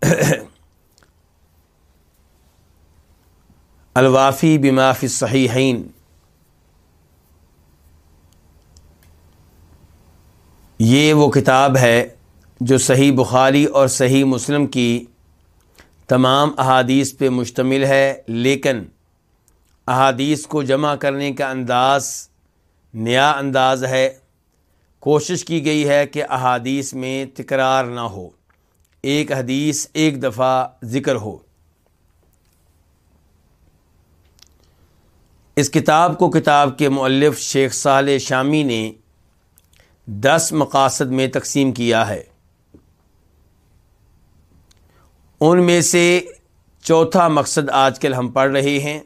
الوافی بمافی صحیحین یہ وہ کتاب ہے جو صحیح بخاری اور صحیح مسلم کی تمام احادیث پہ مشتمل ہے، لیکن احادیث کو جمع کرنے کا انداز نیا انداز ہے۔ کوشش کی گئی ہے کہ احادیث میں تکرار نہ ہو۔ ایک حدیث، ایک دفعہ ذکر ہو۔ اس کتاب کو کتاب کے مؤلف شیخ صالح شامی نے دس مقاصد میں تقسیم کیا ہے۔ ان میں سے چوتھا مقصد آج کل ہم پڑھ رہے ہیں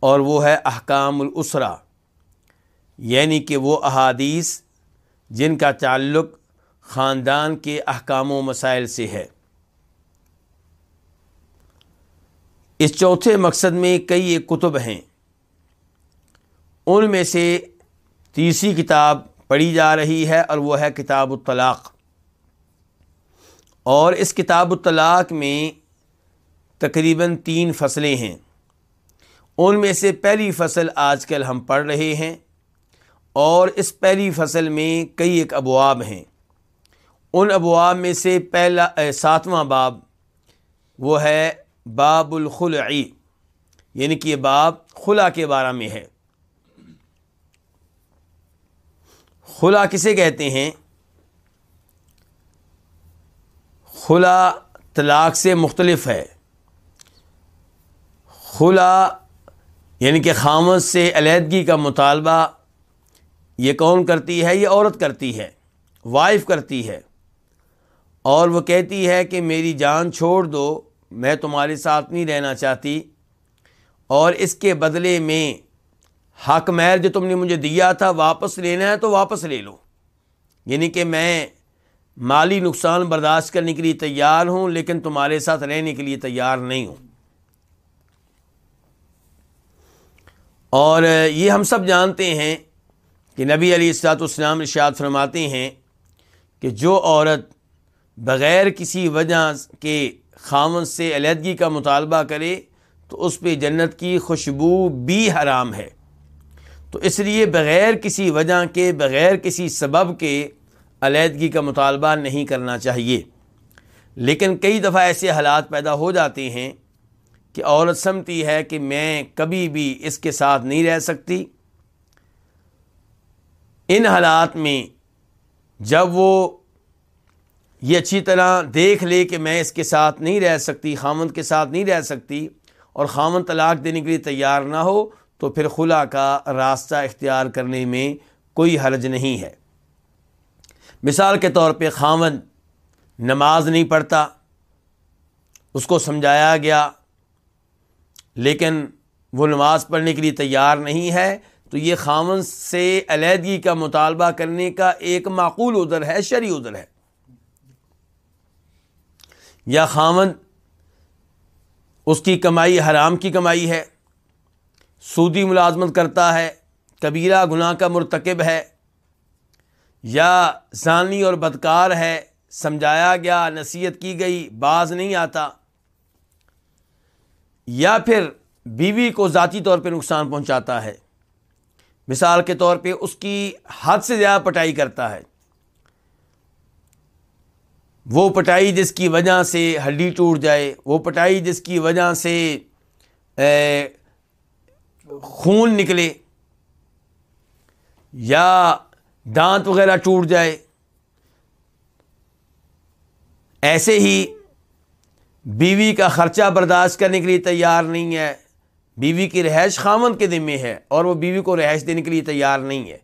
اور وہ ہے احکام الاسرا یعنی کہ وہ احادیث جن کا تعلق خاندان کے احکام و مسائل سے ہے۔ اس چوتھے مقصد میں کئی ایک کتب ہیں۔ ان میں سے تیسری کتاب پڑھی جا رہی ہے اور وہ ہے کتاب الطلاق۔ اور اس کتاب الطلاق میں تقریباً تین فصلیں ہیں۔ ان میں سے پہلی فصل آج کل ہم پڑھ رہے ہیں اور اس پہلی فصل میں کئی ایک ابواب ہیں۔ ان ابواب میں سے پہلا ساتواں باب وہ ہے باب الخلعی یعنی کہ یہ باب خلا کے بارے میں ہے۔ خلا کسے کہتے ہیں؟ خلا طلاق سے مختلف ہے۔ خلا یعنی کہ خامد سے علیحدگی کا مطالبہ، یہ کون کرتی ہے؟ یہ عورت کرتی ہے، وائف کرتی ہے۔ اور وہ کہتی ہے کہ میری جان چھوڑ دو، میں تمہارے ساتھ نہیں رہنا چاہتی۔ اور اس کے بدلے میں حق مہر جو تم نے مجھے دیا تھا واپس لینا ہے تو واپس لے لو۔ یعنی کہ میں مالی نقصان برداشت کرنے کے لیے تیار ہوں، لیکن تمہارے ساتھ رہنے کے لیے تیار نہیں ہوں۔ اور یہ ہم سب جانتے ہیں کہ نبی علی السلاط اسلام ارشاد فرماتے ہیں کہ جو عورت بغیر کسی وجہ کے خامن سے علیحدگی کا مطالبہ کرے تو اس پہ جنت کی خوشبو بھی حرام ہے۔ تو اس لیے بغیر کسی وجہ کے، بغیر کسی سبب کے علیحدگی کا مطالبہ نہیں کرنا چاہیے۔ لیکن کئی دفعہ ایسے حالات پیدا ہو جاتے ہیں کہ عورت سمتی ہے کہ میں کبھی بھی اس کے ساتھ نہیں رہ سکتی۔ ان حالات میں جب وہ یہ اچھی طرح دیکھ لے کہ میں اس کے ساتھ نہیں رہ سکتی، خامند کے ساتھ نہیں رہ سکتی اور خامن طلاق دینے کے لیے تیار نہ ہو تو پھر خلا کا راستہ اختیار کرنے میں کوئی حرج نہیں ہے۔ مثال کے طور پہ خامن نماز نہیں پڑھتا، اس کو سمجھایا گیا، لیکن وہ نماز پڑھنے کے لیے تیار نہیں ہے، تو یہ خامن سے علیحدگی کا مطالبہ کرنے کا ایک معقول ادھر ہے، شرعی ادھر ہے۔ یا خامن، اس کی کمائی حرام کی کمائی ہے، سودی ملازمت کرتا ہے، کبیرہ گناہ کا مرتکب ہے، یا ثانی اور بدکار ہے، سمجھایا گیا، نصیحت کی گئی بعض نہیں آتا، یا پھر بیوی کو ذاتی طور پہ نقصان پہنچاتا ہے۔ مثال کے طور پہ اس کی حد سے زیادہ پٹائی کرتا ہے۔ وہ پٹائی جس کی وجہ سے ہڈی ٹوٹ جائے، وہ پٹائی جس کی وجہ سے خون نکلے، یا دانت وغیرہ ٹوٹ جائے، ایسے ہی بیوی کا خرچہ برداشت کرنے کے لیے تیار نہیں ہے۔ بیوی کی رہائش خامن کے ذمے ہے اور وہ بیوی کو رہائش دینے کے لیے تیار نہیں ہے۔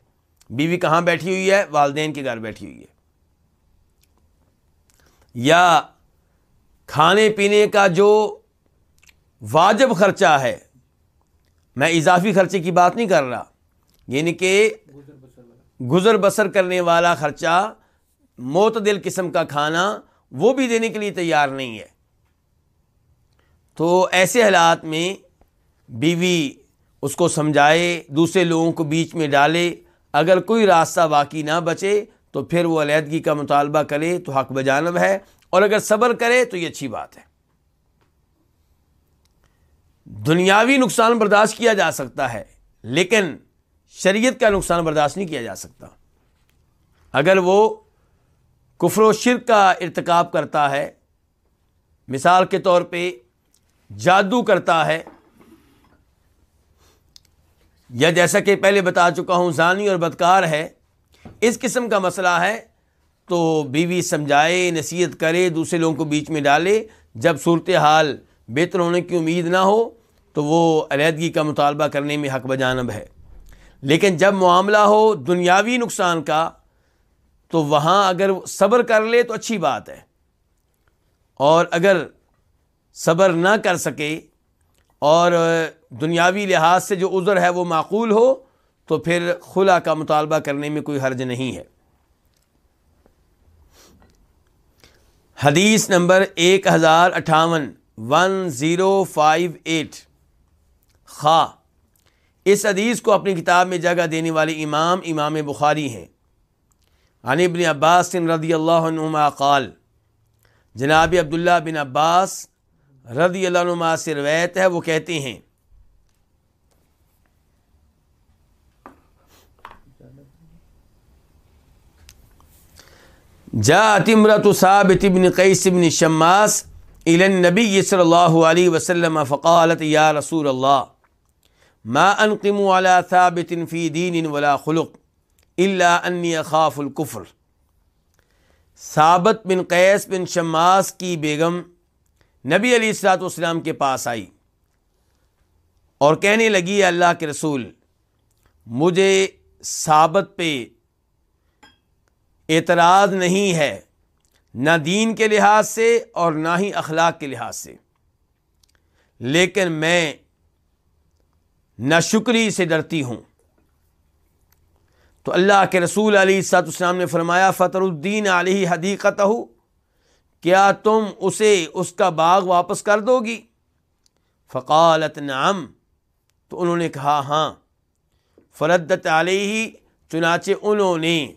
بیوی کہاں بیٹھی ہوئی ہے؟ والدین کے گھر بیٹھی ہوئی ہے۔ یا کھانے پینے کا جو واجب خرچہ ہے، میں اضافی خرچے کی بات نہیں کر رہا یعنی کہ گزر بسر کرنے والا خرچہ، معتدل قسم کا کھانا وہ بھی دینے کے لیے تیار نہیں ہے۔ تو ایسے حالات میں بیوی اس کو سمجھائے، دوسرے لوگوں کو بیچ میں ڈالے، اگر کوئی راستہ باقی نہ بچے تو پھر وہ علیحدگی کا مطالبہ کرے تو حق بجانب ہے، اور اگر صبر کرے تو یہ اچھی بات ہے۔ دنیاوی نقصان برداشت کیا جا سکتا ہے، لیکن شریعت کا نقصان برداشت نہیں کیا جا سکتا۔ اگر وہ کفر و شرک کا ارتکاب کرتا ہے، مثال کے طور پہ جادو کرتا ہے، یا جیسا کہ پہلے بتا چکا ہوں، زانی اور بدکار ہے اس قسم کا مسئلہ ہے تو بیوی سمجھائے، نصیحت کرے، دوسرے لوگوں کو بیچ میں ڈالے۔ جب صورت حال بہتر ہونے کی امید نہ ہو تو وہ علیحدگی کا مطالبہ کرنے میں حق بجانب ہے۔ لیکن جب معاملہ ہو دنیاوی نقصان کا، تو وہاں اگر صبر کر لے تو اچھی بات ہے۔ اور اگر صبر نہ کر سکے اور دنیاوی لحاظ سے جو عذر ہے وہ معقول ہو تو پھر خلا کا مطالبہ کرنے میں کوئی حرج نہیں ہے۔ حدیث نمبر ایک ہزار اٹھاون ون زیرو فائیو ایٹ خا۔ اس حدیث کو اپنی کتاب میں جگہ دینے والے امام امام بخاری ہیں۔ عن ابن عباس رضی اللہ عنہما قال، جناب عبداللہ بن عباس رضی اللہ عنہ سے روایت ہے، وہ کہتے ہیں جاءت امرت ثابت بن قیس بن شماس الى النبی صلی اللہ علیہ وسلم فقالت یا رسول اللہ ما انقم على ثابت في دین ولا خلق الا انی خاف الكفر. ثابت بن قیس بن شماس کی بیگم نبی علی السلاط والسلام کے پاس آئی اور کہنے لگی اللہ کے رسول، مجھے ثابت پہ اعتراض نہیں ہے، نہ دین کے لحاظ سے اور نہ ہی اخلاق کے لحاظ سے۔ لیکن میں نہ شکری سے ڈرتی ہوں۔ تو اللہ کے رسول علی سات اسلام نے فرمایا فطر الدین علی حدیقت ہو کیا تم اسے، اس کا باغ واپس کر دو گی؟ فقالت نعم، تو انہوں نے کہا ہاں۔ فردت علیہ چنانچہ انہوں نے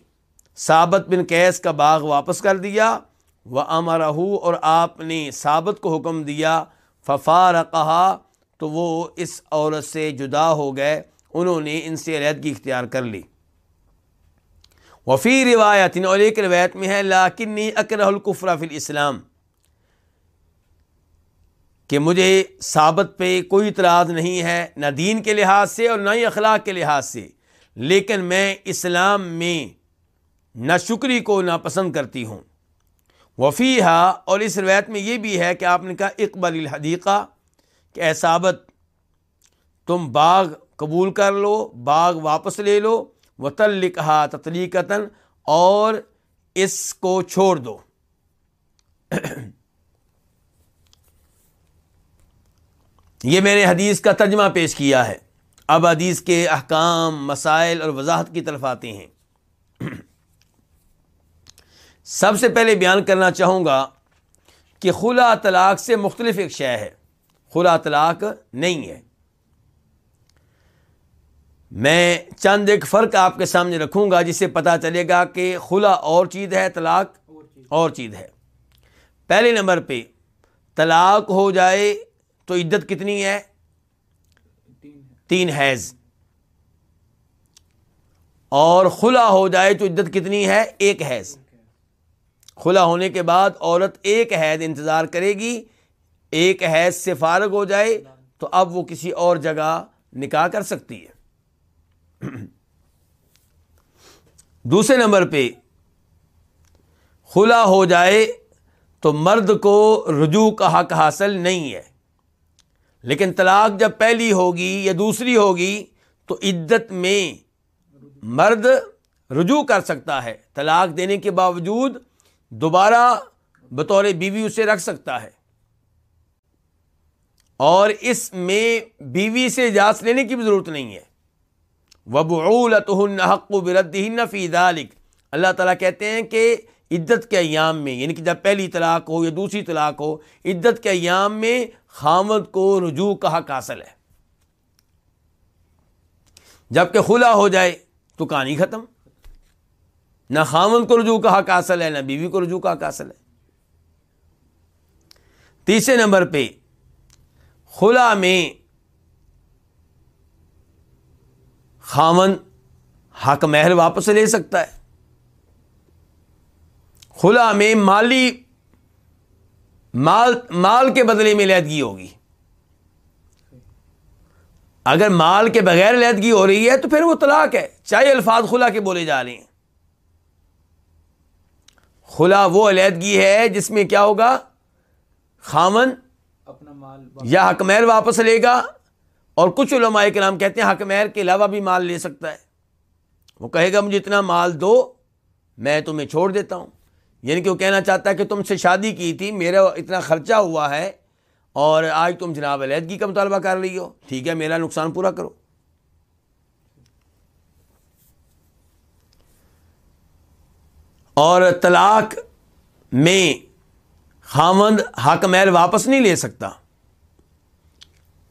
ثابت بن کیس کا باغ واپس کر دیا وہ امرہ اور آپ نے ثابت کو حکم دیا ففار کہا تو وہ اس عورت سے جدا ہو گئے، انہوں نے ان سے علیحدگی اختیار کر لی۔ وفی روایت اور ایک روایت میں ہے لاکنی اکرہ القفر فی الاسلام کہ مجھے ثابت پہ کوئی اطراض نہیں ہے، نہ دین کے لحاظ سے اور نہ ہی اخلاق کے لحاظ سے، لیکن میں اسلام میں نہ شکری کو ناپسند کرتی ہوں۔ وفی ہا اور اس روایت میں یہ بھی ہے کہ آپ نے کہا اقبال الحدیقہ، کہ اے ثابت، تم باغ قبول کر لو، باغ واپس لے لو و تل لکھا اور اس کو چھوڑ دو۔ یہ میں نے حدیث کا ترجمہ پیش کیا ہے۔ اب حدیث کے احکام، مسائل اور وضاحت کی طرف آتے ہیں۔ سب سے پہلے بیان کرنا چاہوں گا کہ خلا طلاق سے مختلف ایک شے ہے۔ خلا طلاق نہیں ہے۔ میں چند ایک فرق آپ کے سامنے رکھوں گا جس سے پتا چلے گا کہ خلا اور چیز ہے، طلاق اور چیز ہے۔ پہلے نمبر پہ، طلاق ہو جائے تو عدت کتنی ہے؟ تین حیض۔ اور خلا ہو جائے تو عدت کتنی ہے؟ ایک حیض۔ کھلا ہونے کے بعد عورت ایک حید انتظار کرے گی، ایک حید سے فارغ ہو جائے تو اب وہ کسی اور جگہ نکاح کر سکتی ہے۔ دوسرے نمبر پہ، کھلا ہو جائے تو مرد کو رجوع کا حق حاصل نہیں ہے۔ لیکن طلاق جب پہلی ہوگی یا دوسری ہوگی تو عدت میں مرد رجوع کر سکتا ہے۔ طلاق دینے کے باوجود دوبارہ بطور بیوی اسے رکھ سکتا ہے۔ اور اس میں بیوی سے اجازت لینے کی بھی ضرورت نہیں ہے۔ حق و فی ذلك۔ اللہ تعالیٰ کہتے ہیں کہ عدت کے ایام میں یعنی کہ جب پہلی طلاق ہو یا دوسری طلاق ہو، عدت کے ایام میں خامد کو رجوع کا حق حاصل ہے۔ جبکہ خلا ہو جائے تو کہانی ختم۔ نہ خامد کو رجوع کا حق حاصل ہے، نہ بیوی کو رجوع کا حق حاصل ہے۔ تیسرے نمبر پہ، خلا میں خامن حق مہر واپس لے سکتا ہے۔ خلا میں مالی مال مال کے بدلے میں علیحدگی ہوگی۔ اگر مال کے بغیر علیحدگی ہو رہی ہے تو پھر وہ طلاق ہے، چاہے الفاظ خلا کے بولے جا رہے ہیں۔ خلا وہ علیحدگی ہے جس میں کیا ہوگا؟ خامن اپنا مال یا حق مہر واپس لے گا اور کچھ علماء کے نام کہتے ہیں حق مہر کے علاوہ بھی مال لے سکتا ہے۔ وہ کہے گا مجھے اتنا مال دو میں تمہیں چھوڑ دیتا ہوں۔ یعنی کہ وہ کہنا چاہتا ہے کہ تم سے شادی کی تھی میرا اتنا خرچہ ہوا ہے اور آج تم جناب علیحدگی کا مطالبہ کر رہی ہو۔ ٹھیک ہے میرا نقصان پورا کرو۔ اور طلاق میں خامند حق مہر واپس نہیں لے سکتا۔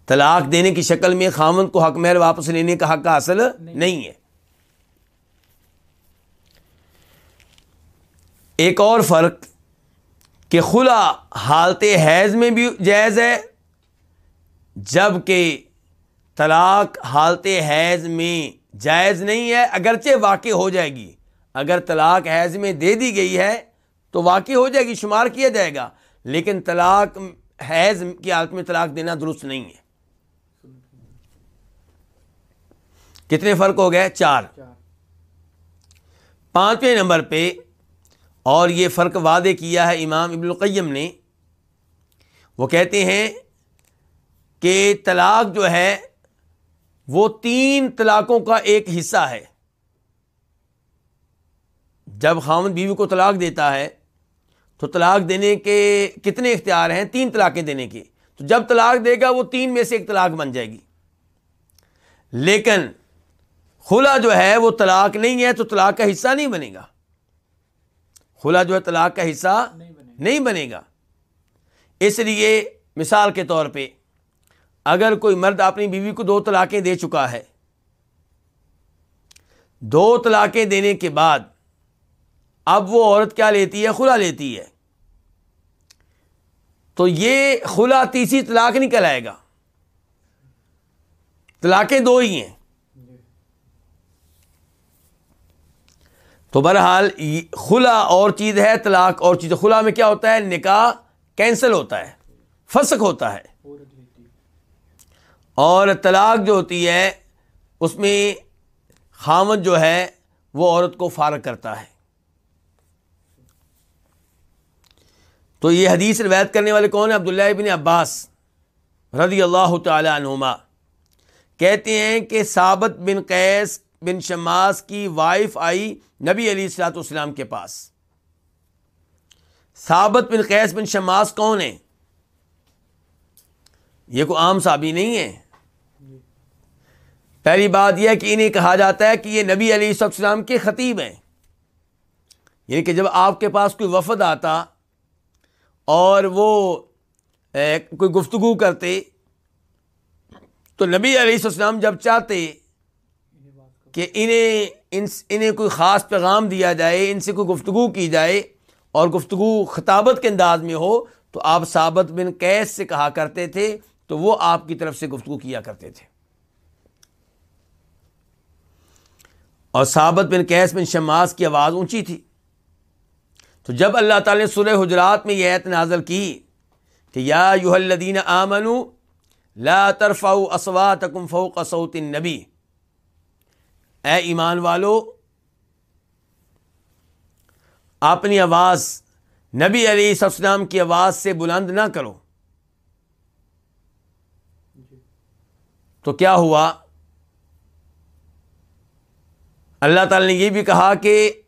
طلاق دینے کی شکل میں خامند کو حق مہر واپس لینے کا حق حاصل نہیں ہے۔ ایک اور فرق کہ خلا حالت حیض میں بھی جائز ہے جبکہ طلاق حالت حیض میں جائز نہیں ہے، اگرچہ واقع ہو جائے گی۔ اگر طلاق حیض میں دے دی گئی ہے تو واقع ہو جائے گی، شمار کیا جائے گا۔ لیکن طلاق حیض کی حالت میں طلاق دینا درست نہیں ہے۔ کتنے فرق ہو گئے؟ چار۔ پانچویں نمبر پہ، اور یہ فرق وعدے کیا ہے امام ابن القیم نے۔ وہ کہتے ہیں کہ طلاق جو ہے، وہ تین طلاقوں کا ایک حصہ ہے۔ جب خامد بیوی کو طلاق دیتا ہے، تو طلاق دینے کے کتنے اختیار ہیں؟ تین طلاقیں دینے کے تو جب طلاق دے گا، وہ تین میں سے ایک طلاق بن جائے گی۔ لیکن خلا جو ہے، وہ طلاق نہیں ہے تو طلاق کا حصہ نہیں بنے گا۔ خلا جو ہے، طلاق کا حصہ نہیں بنے گا۔ اس لیے مثال کے طور پہ، اگر کوئی مرد اپنی بیوی کو دو طلاقیں دے چکا ہے، دو طلاقیں دینے کے بعد اب وہ عورت کیا لیتی ہے؟ خلا لیتی ہے۔ تو یہ خلا تیسری طلاق نکل آئے گا۔ طلاقیں دو ہی ہیں۔ تو بہرحال خلا اور چیز ہے، طلاق اور چیز۔ خلا میں کیا ہوتا ہے؟ نکاح کینسل ہوتا ہے، فسق ہوتا ہے۔ اور طلاق جو ہوتی ہے، اس میں خامد جو ہے، وہ عورت کو فارغ کرتا ہے۔ تو یہ حدیث روایت کرنے والے کون ہیں؟ عبداللہ ابن عباس رضی اللہ تعالی عنہما۔ کہتے ہیں کہ ثابت بن قیس بن شماس کی وائف آئی نبی علی السلاۃ والسلام کے پاس۔ ثابت بن قیس بن شماس کون ہے یہ کوئی عام صحابی نہیں ہے پہلی بات یہ کہ انہیں کہا جاتا ہے کہ یہ نبی علی السلام کے خطیب ہیں۔ یعنی کہ جب آپ کے پاس کوئی وفد آتا اور وہ کوئی گفتگو کرتے تو نبی علیہ السلام جب چاہتے کہ انہیں انہیں کوئی خاص پیغام دیا جائے، ان سے کوئی گفتگو کی جائے اور گفتگو خطابت کے انداز میں ہو تو آپ ثابت بن کیس سے کہا کرتے تھے تو وہ آپ کی طرف سے گفتگو کیا کرتے تھے۔ اور ثابت بن کیس بن شماس کی آواز اونچی تھی۔ تو جب اللہ تعالی نے سورہ حجرات میں یہ ایت نازل کی کہ یا یوہ الدین آمن لا ترفع اصواتکم فوق صوت النبی، اے ایمان والو، اپنی آواز، نبی علیہ السلام کی آواز سے بلند نہ کرو۔ تو کیا ہوا؟ اللہ تعالی نے یہ بھی کہا کہ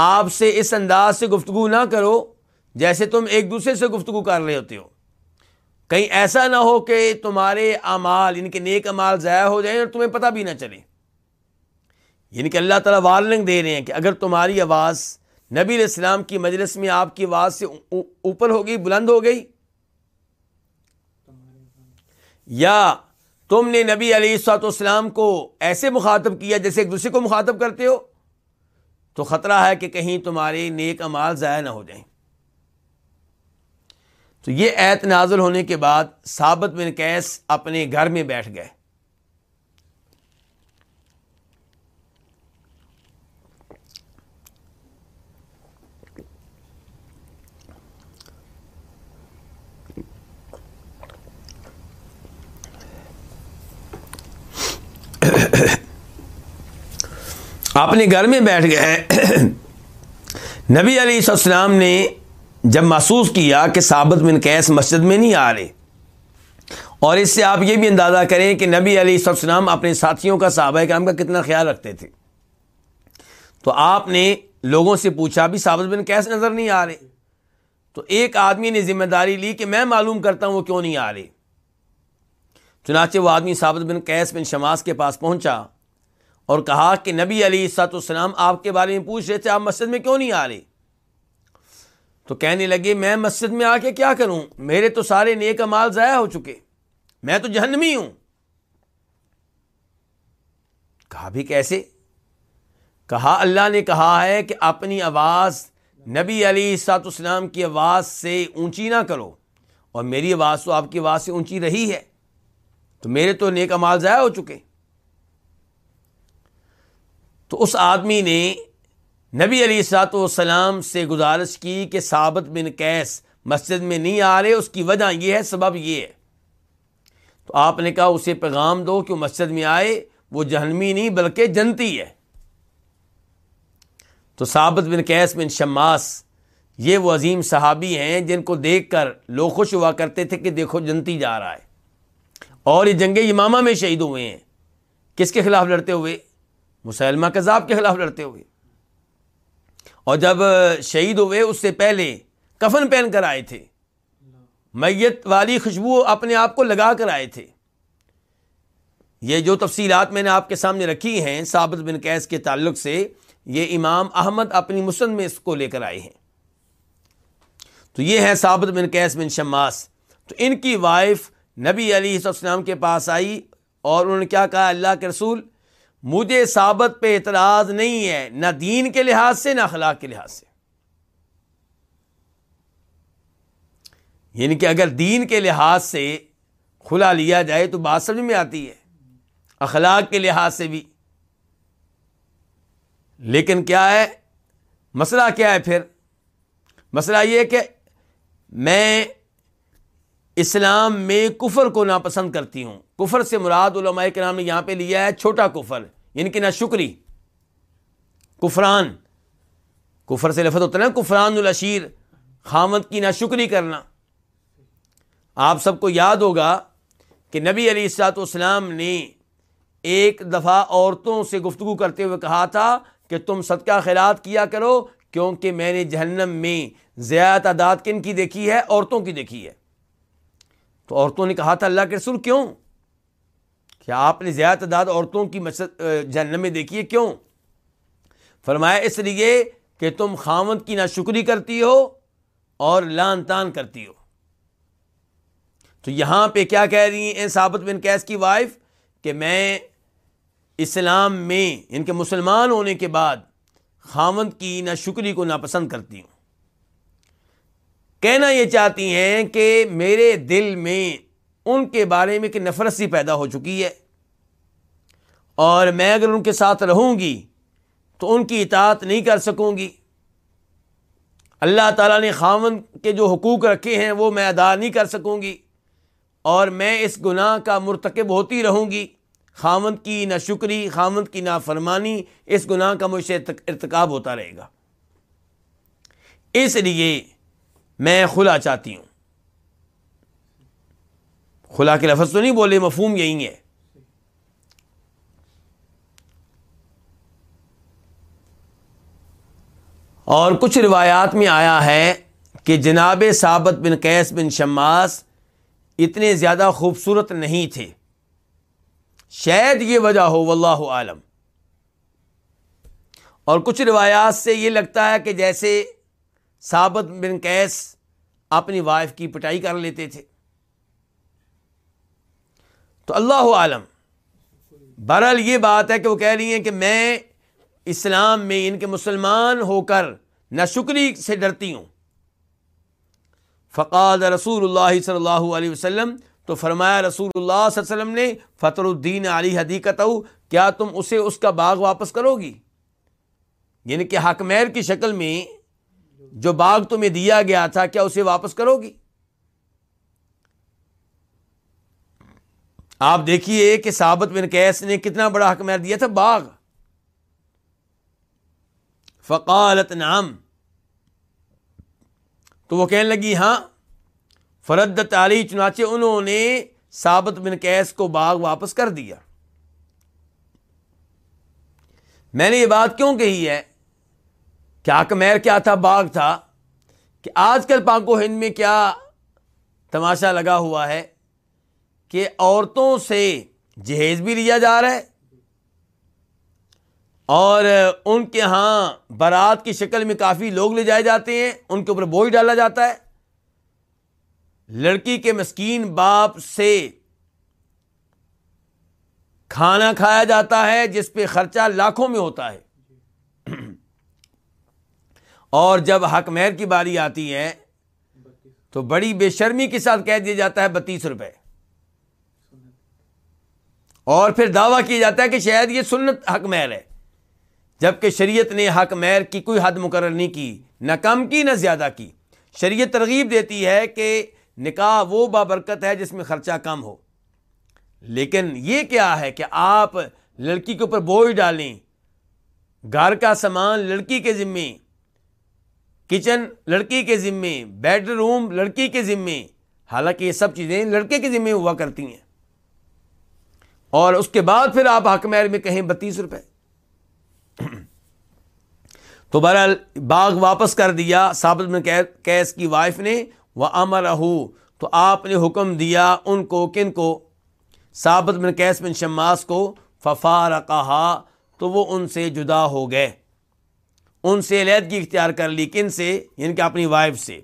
آپ سے اس انداز سے گفتگو نہ کرو جیسے تم ایک دوسرے سے گفتگو کر رہے ہوتے ہو۔ کہیں ایسا نہ ہو کہ تمہارے اعمال یعنی کہ نیک امال ضائع ہو جائیں اور تمہیں پتہ بھی نہ چلے۔ یعنی کہ اللہ تعالیٰ وارننگ دے رہے ہیں کہ اگر تمہاری آواز نبی علیہ السلام کی مجلس میں آپ کی آواز سے اوپر ہو گئی، بلند ہو گئی۔ یا تم نے نبی علیہ السلاط والسلام کو ایسے مخاطب کیا جیسے ایک دوسرے کو مخاطب کرتے ہو۔ تو خطرہ ہے کہ کہیں تمہارے نیک امال ضائع نہ ہو جائیں۔ تو یہ ایت نازل ہونے کے بعد ثابت بن کیس اپنے گھر میں بیٹھ گئے۔ اپنے گھر میں بیٹھ گئے۔ نبی علیہ السلام نے جب محسوس کیا کہ ثابت بن کیس مسجد میں نہیں آ رہے، اور اس سے آپ یہ بھی اندازہ کریں کہ نبی علیہ السلام اپنے ساتھیوں کا صحابہ کرام کا کتنا خیال رکھتے تھے۔ تو آپ نے لوگوں سے پوچھا بھی ثابت بن کیس نظر نہیں آ رہے؟ تو ایک آدمی نے ذمہ داری لی کہ میں معلوم کرتا ہوں وہ کیوں نہیں آ رہے۔ چنانچہ وہ آدمی ثابت بن کیس بن شماس کے پاس پہنچا۔ اور کہا کہ نبی علی سات السلام آپ کے بارے میں پوچھ رہے تھے، آپ مسجد میں کیوں نہیں آ رہے؟ تو کہنے لگے، میں مسجد میں آ کے کیا کروں؟ میرے تو سارے نیک مال ضائع ہو چکے۔ میں تو جہنمی ہوں۔ کہا، بھی کیسے؟ کہا، اللہ نے کہا ہے کہ اپنی آواز، نبی علی سات السلام کی آواز سے اونچی نہ کرو۔ اور میری آواز تو آپ کی آواز سے اونچی رہی ہے۔ تو میرے تو نیک امال ضائع ہو چکے۔ تو اس آدمی نے نبی علی سات والسلام سے گزارش کی کہ ثابت بن کیس مسجد میں نہیں آ رہے، اس کی وجہ یہ ہے، سبب یہ ہے۔ تو آپ نے کہا، اسے پیغام دو کہ وہ مسجد میں آئے، وہ جہنمی نہیں بلکہ جنتی ہے۔ تو ثابت بن کیس بن شماس، یہ وہ عظیم صحابی ہیں جن کو دیکھ کر لوگ خوش ہوا کرتے تھے کہ دیکھو جنتی جا رہا ہے۔ اور یہ جنگ امامہ میں شہید ہوئے ہیں۔ کس کے خلاف لڑتے ہوئے؟ مسلمہ کذاب کے خلاف لڑتے ہوئے۔ اور جب شہید ہوئے، اس سے پہلے کفن پہن کر آئے تھے۔ میت والی خوشبو اپنے آپ کو لگا کر آئے تھے۔ یہ جو تفصیلات میں نے آپ کے سامنے رکھی ہیں، ثابت بن کیس کے تعلق سے یہ امام احمد اپنی مسند میں اس کو لے کر آئے ہیں۔ تو یہ ہے ثابت بن کیس بن شماس۔ تو ان کی وائف نبی علی السلام کے پاس آئی اور انہوں نے کیا کہا؟ اللہ کے رسول مجھے ثابت پہ اعتراض نہیں ہے، نہ دین کے لحاظ سے، نہ اخلاق کے لحاظ سے۔ یعنی کہ اگر دین کے لحاظ سے کھلا لیا جائے تو بات سمجھ میں آتی ہے، اخلاق کے لحاظ سے بھی۔ لیکن کیا ہے؟ مسئلہ کیا ہے پھر؟ مسئلہ یہ کہ میں اسلام میں کفر کو ناپسند کرتی ہوں۔ کفر سے مراد علماء کے نام نے یہاں پہ لیا ہے چھوٹا کفر یعنی کہ نہ شکری کفران، کفر سے لفظ ہوتا ہے نا، کفران الشیر خامد کی نہ شکری کرنا۔ آپ سب کو یاد ہوگا کہ نبی علی السلاط والسلام نے ایک دفعہ عورتوں سے گفتگو کرتے ہوئے کہا تھا کہ تم صدقہ خیرات کیا کرو، کیونکہ میں نے جہنم میں زیادہ تعداد کن کی دیکھی ہے؟ عورتوں کی دیکھی ہے۔ تو عورتوں نے کہا تھا اللہ کے رسول، کیوں؟ کیا آپ نے زیادہ تعداد عورتوں کی جہنم میں دیکھی ہے؟ کیوں؟ فرمایا، اس لیے کہ تم خامد کی نہ شکری کرتی ہو اور لان تان کرتی ہو۔ تو یہاں پہ کیا کہہ رہی ہیں ثابت بن کیس کی وائف؟ کہ میں اسلام میں یعنی ان کے مسلمان ہونے کے بعد خامد کی نہ شکری کو ناپسند کرتی ہوں۔ کہنا یہ چاہتی ہیں کہ میرے دل میں ان کے بارے میں کہ نفرت سی پیدا ہو چکی ہے۔ اور میں اگر ان کے ساتھ رہوں گی تو ان کی اطاعت نہیں کر سکوں گی۔ اللہ تعالیٰ نے خامن کے جو حقوق رکھے ہیں وہ میں ادا نہیں کر سکوں گی اور میں اس گناہ کا مرتکب ہوتی رہوں گی۔ خامند کی نہ شکری خامند کی نہ فرمانی اس گناہ کا مجھ سے ارتکاب ہوتا رہے گا۔ اس لیے میں خلا چاہتی ہوں۔ خلا کے لفظ تو نہیں بولے، مفہوم یہی ہے۔ اور کچھ روایات میں آیا ہے کہ جناب ثابت بن قیس بن شماس اتنے زیادہ خوبصورت نہیں تھے۔ شاید یہ وجہ ہو، واللہ عالم۔ اور کچھ روایات سے یہ لگتا ہے کہ جیسے ثابت بن کیس اپنی وائف کی پٹائی کر لیتے تھے۔ تو اللہ عالم، بہرحال یہ بات ہے کہ وہ کہہ رہی ہیں کہ میں اسلام میں ان کے مسلمان ہو کر نہ شکری سے ڈرتی ہوں۔ فقاد رسول اللہ صلی اللہ علیہ وسلم، تو فرمایا رسول اللہ صلی اللہ علیہ وسلم نے، فطر الدین علی حدیقت کیا تم اسے اس کا باغ واپس کرو گی؟ یعنی کہ حکمیر کی شکل میں جو باغ تمہیں دیا گیا تھا، کیا اسے واپس کرو گی؟ آپ دیکھیے کہ ثابت بن کیس نے کتنا بڑا حکمیر دیا تھا، باغ۔ فقالت نام تو وہ کہنے لگی ہاں۔ فرد علی، چنانچہ انہوں نے ثابت بن کیس کو باغ واپس کر دیا۔ میں نے یہ بات کیوں کہی ہے؟ کیا کمیر کیا تھا، باغ تھا۔ کہ آج کل پاک و ہند میں کیا تماشا لگا ہوا ہے کہ عورتوں سے جہیز بھی لیا جا رہا ہے اور ان کے ہاں بارات کی شکل میں کافی لوگ لے جائے جاتے ہیں، ان کے اوپر بوجھ ڈالا جاتا ہے۔ لڑکی کے مسکین باپ سے کھانا کھایا جاتا ہے، جس پہ خرچہ لاکھوں میں ہوتا ہے۔ اور جب حق مہر کی باری آتی ہے، تو بڑی بے شرمی کے ساتھ کہہ دیا جاتا ہے بتیس روپے۔ اور پھر دعویٰ کیا جاتا ہے کہ شاید یہ سنت حق مہر ہے۔ جبکہ شریعت نے حق مہر کی کوئی حد مقرر نہیں کی، نہ کم کی، نہ زیادہ کی۔ شریعت ترغیب دیتی ہے کہ نکاح وہ بابرکت ہے جس میں خرچہ کم ہو۔ لیکن یہ کیا ہے کہ آپ لڑکی کے اوپر بوجھ ڈالیں، گھر کا سامان لڑکی کے ذمے کچن لڑکی کے ذمے، بیڈ روم لڑکی کے ذمے۔ حالانکہ یہ سب چیزیں لڑکے کے ذمے ہوا کرتی ہیں۔ اور اس کے بعد پھر آپ حق مہر میں کہیں بتیس روپے۔ تو بہرحال باغ واپس کر دیا، ثابت میں کیس کی وائف نے۔ وہ امر تو آپ نے حکم دیا ان کو، کن کو؟ ثابت بن کیس بن شماس کو۔ ففار کہا تو وہ ان سے جدا ہو گئے۔ ان سے علیحدگی اختیار کر لی، کن سے؟ یعنی کہ اپنی وائف سے۔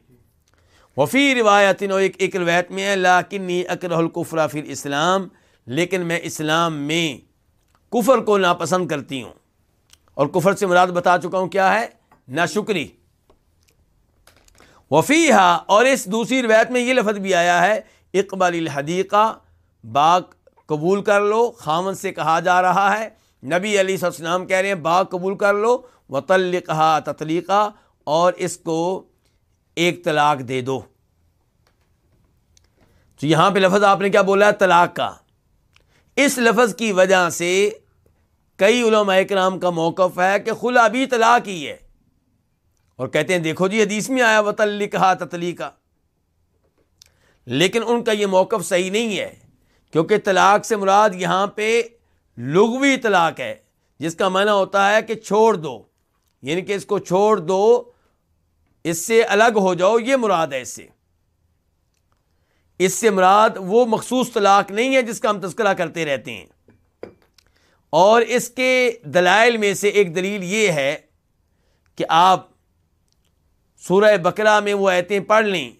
وفی روایت ایک ایک روایت میں اللہ کنی اکرہ القفرا فی اسلام لیکن میں اسلام میں کفر کو ناپسند کرتی ہوں۔ اور کفر سے مراد بتا چکا ہوں کیا ہے؟ نہ شکری وفی اور اس دوسری روایت میں یہ لفظ بھی آیا ہے اقبال الحدیقہ، باغ قبول کر لو خامن سے کہا جا رہا ہے۔ نبی علی السلام کہہ رہے ہیں، باغ قبول کر لو و تطلیقہ اور اس کو ایک طلاق دے دو۔ تو یہاں پہ لفظ آپ نے کیا بولا؟ ہے طلاق کا۔ اس لفظ کی وجہ سے کئی علماء اکرام کا موقف ہے کہ خلا بھی طلاق ہی ہے۔ اور کہتے ہیں، دیکھو جی حدیث میں آیا وطلی کہا تتلی کا لیکن ان کا یہ موقف صحیح نہیں ہے، کیونکہ طلاق سے مراد یہاں پہ لغوی طلاق ہے، جس کا معنی ہوتا ہے کہ چھوڑ دو۔ یعنی کہ اس کو چھوڑ دو، اس سے الگ ہو جاؤ، یہ مراد ہے اس سے۔ اس سے مراد وہ مخصوص طلاق نہیں ہے جس کا ہم تذکرہ کرتے رہتے ہیں۔ اور اس کے دلائل میں سے ایک دلیل یہ ہے کہ آپ سورہ بکرا میں وہ ایتیں پڑھ لیں،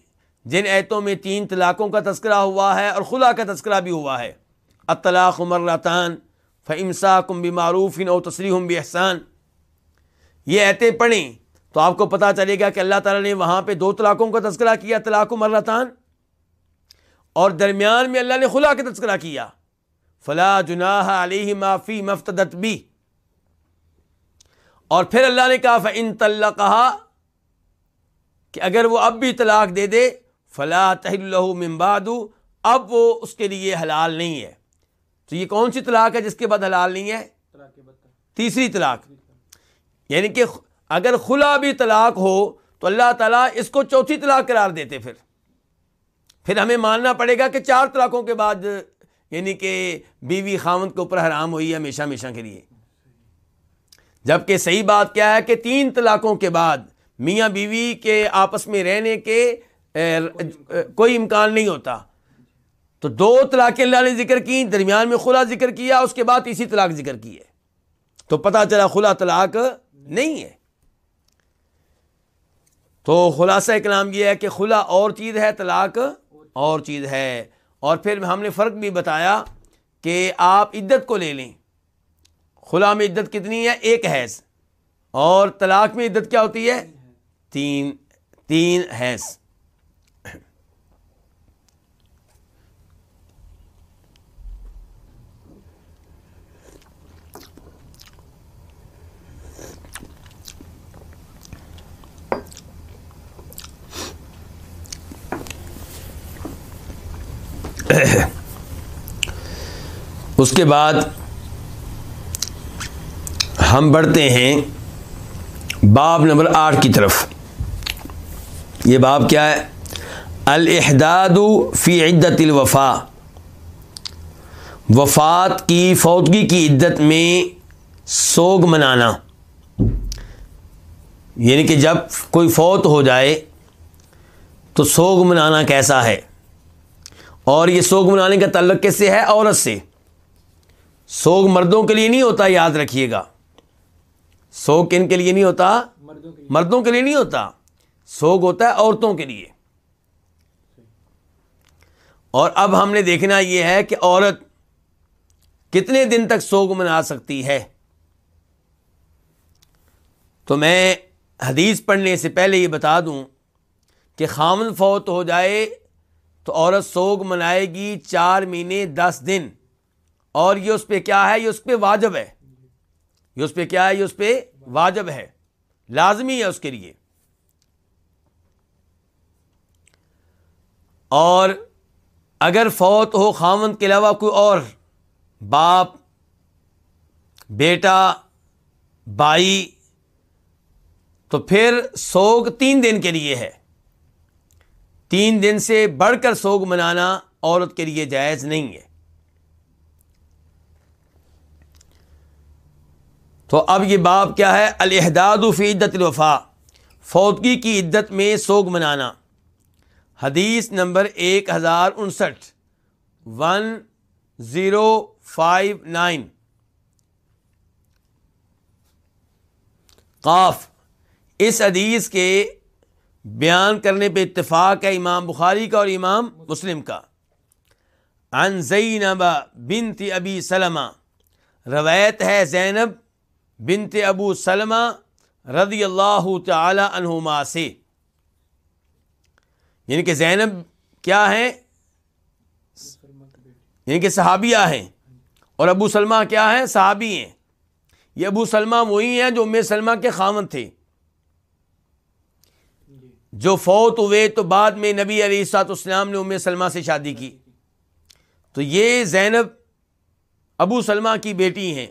جن ایتوں میں تین طلاقوں کا تذکرہ ہوا ہے اور خلا کا تذکرہ بھی ہوا ہے۔ اطلاق مرتان فمسا کم بھی معروف او تسلیم بھی احسان یہ ایتیں پڑھیں تو آپ کو پتہ چلے گا کہ اللہ تعالیٰ نے وہاں پہ دو طلاقوں کا تذکرہ کیا، طلاق و مرتان، اور درمیان میں اللہ نے خلا کا تذکرہ کیا۔ فلا جناح علیہ معافی مفتدت بھی اور پھر اللہ نے کہا فن طلّہ کہا کہ اگر وہ اب بھی طلاق دے دے فلاں تہل ممباد اب وہ اس کے لیے حلال نہیں ہے۔ تو یہ کون سی طلاق ہے جس کے بعد حلال نہیں ہے؟ تیسری طلاق۔ یعنی کہ اگر خلا بھی طلاق ہو تو اللہ تعالیٰ اس کو چوتھی طلاق قرار دیتے پھر۔ پھر ہمیں ماننا پڑے گا کہ چار طلاقوں کے بعد یعنی کہ بیوی خامند کے اوپر حرام ہوئی ہے ہمیشہ ہمیشہ کے لیے۔ جبکہ صحیح بات کیا ہے کہ تین طلاقوں کے بعد میاں بیوی کے آپس میں رہنے کے کوئی امکان نہیں ہوتا۔ تو دو طلاق اللہ نے ذکر کی درمیان میں خلا ذکر کیا، اس کے بعد تیسری طلاق ذکر کی ہے۔ تو پتہ چلا خلا طلاق نہیں ہے۔ تو خلاصہ کلام یہ ہے کہ خلا اور چیز ہے، طلاق اور چیز ہے۔ اور پھر ہم نے فرق بھی بتایا کہ آپ عدت کو لے لیں۔ خلا میں عدت کتنی ہے؟ ایک حیض۔ اور طلاق میں عدت کیا ہوتی ہے؟ تین تین حیض۔ اس کے بعد ہم بڑھتے ہیں باب نمبر آٹھ کی طرف۔ یہ باب کیا ہے؟ الحداد فی عدت الوفا وفات کی، فوتگی کی عدت میں سوگ منانا۔ یعنی کہ جب کوئی فوت ہو جائے تو سوگ منانا کیسا ہے؟ اور یہ سوگ منانے کا تعلق کس سے ہے؟ عورت سے۔ سوگ مردوں کے لیے نہیں ہوتا، یاد رکھیے گا۔ سوگ کن کے لیے نہیں ہوتا؟ مردوں کے لیے نہیں ہوتا۔ سوگ ہوتا ہے عورتوں کے لیے۔ اور اب ہم نے دیکھنا یہ ہے کہ عورت کتنے دن تک سوگ منا سکتی ہے۔ تو میں حدیث پڑھنے سے پہلے یہ بتا دوں کہ خامن فوت ہو جائے تو عورت سوگ منائے گی چار مہینے دس دن۔ اور یہ اس پہ کیا ہے؟ یہ اس پہ واجب ہے۔ یہ اس پہ کیا ہے؟ یہ اس پہ واجب ہے۔ لازمی ہے اس کے لیے۔ اور اگر فوت ہو خامن کے علاوہ کوئی اور، باپ، بیٹا، بھائی، تو پھر سوگ تین دن کے لیے ہے۔ تین دن سے بڑھ کر سوگ منانا عورت کے لیے جائز نہیں ہے۔ تو اب یہ باب کیا ہے؟ الحداد فی عدت الوفا فوتگی کی عدت میں سوگ منانا۔ حدیث نمبر ایک ہزار انسٹھ، ون زیرو فائیو نائن۔ قاف، اس حدیث کے بیان کرنے پہ اتفاق ہے امام بخاری کا اور امام مسلم کا۔ ان زینب بنت ابی سلمہ، روایت ہے زینب بنت ابو سلمہ رضی اللہ تعالی عنہما سے۔ یعنی کہ زینب کیا ہیں یعنی کہ صحابیہ ہیں۔ اور ابو سلمہ کیا ہیں؟ صحابی ہیں۔ یہ ابو سلمہ وہی ہیں جو ام سلمہ کے خامن تھے۔ جو فوت ہوئے تو بعد میں نبی علی سات اسلام نے ام سلمہ سے شادی کی۔ تو یہ زینب ابو سلمہ کی بیٹی ہیں۔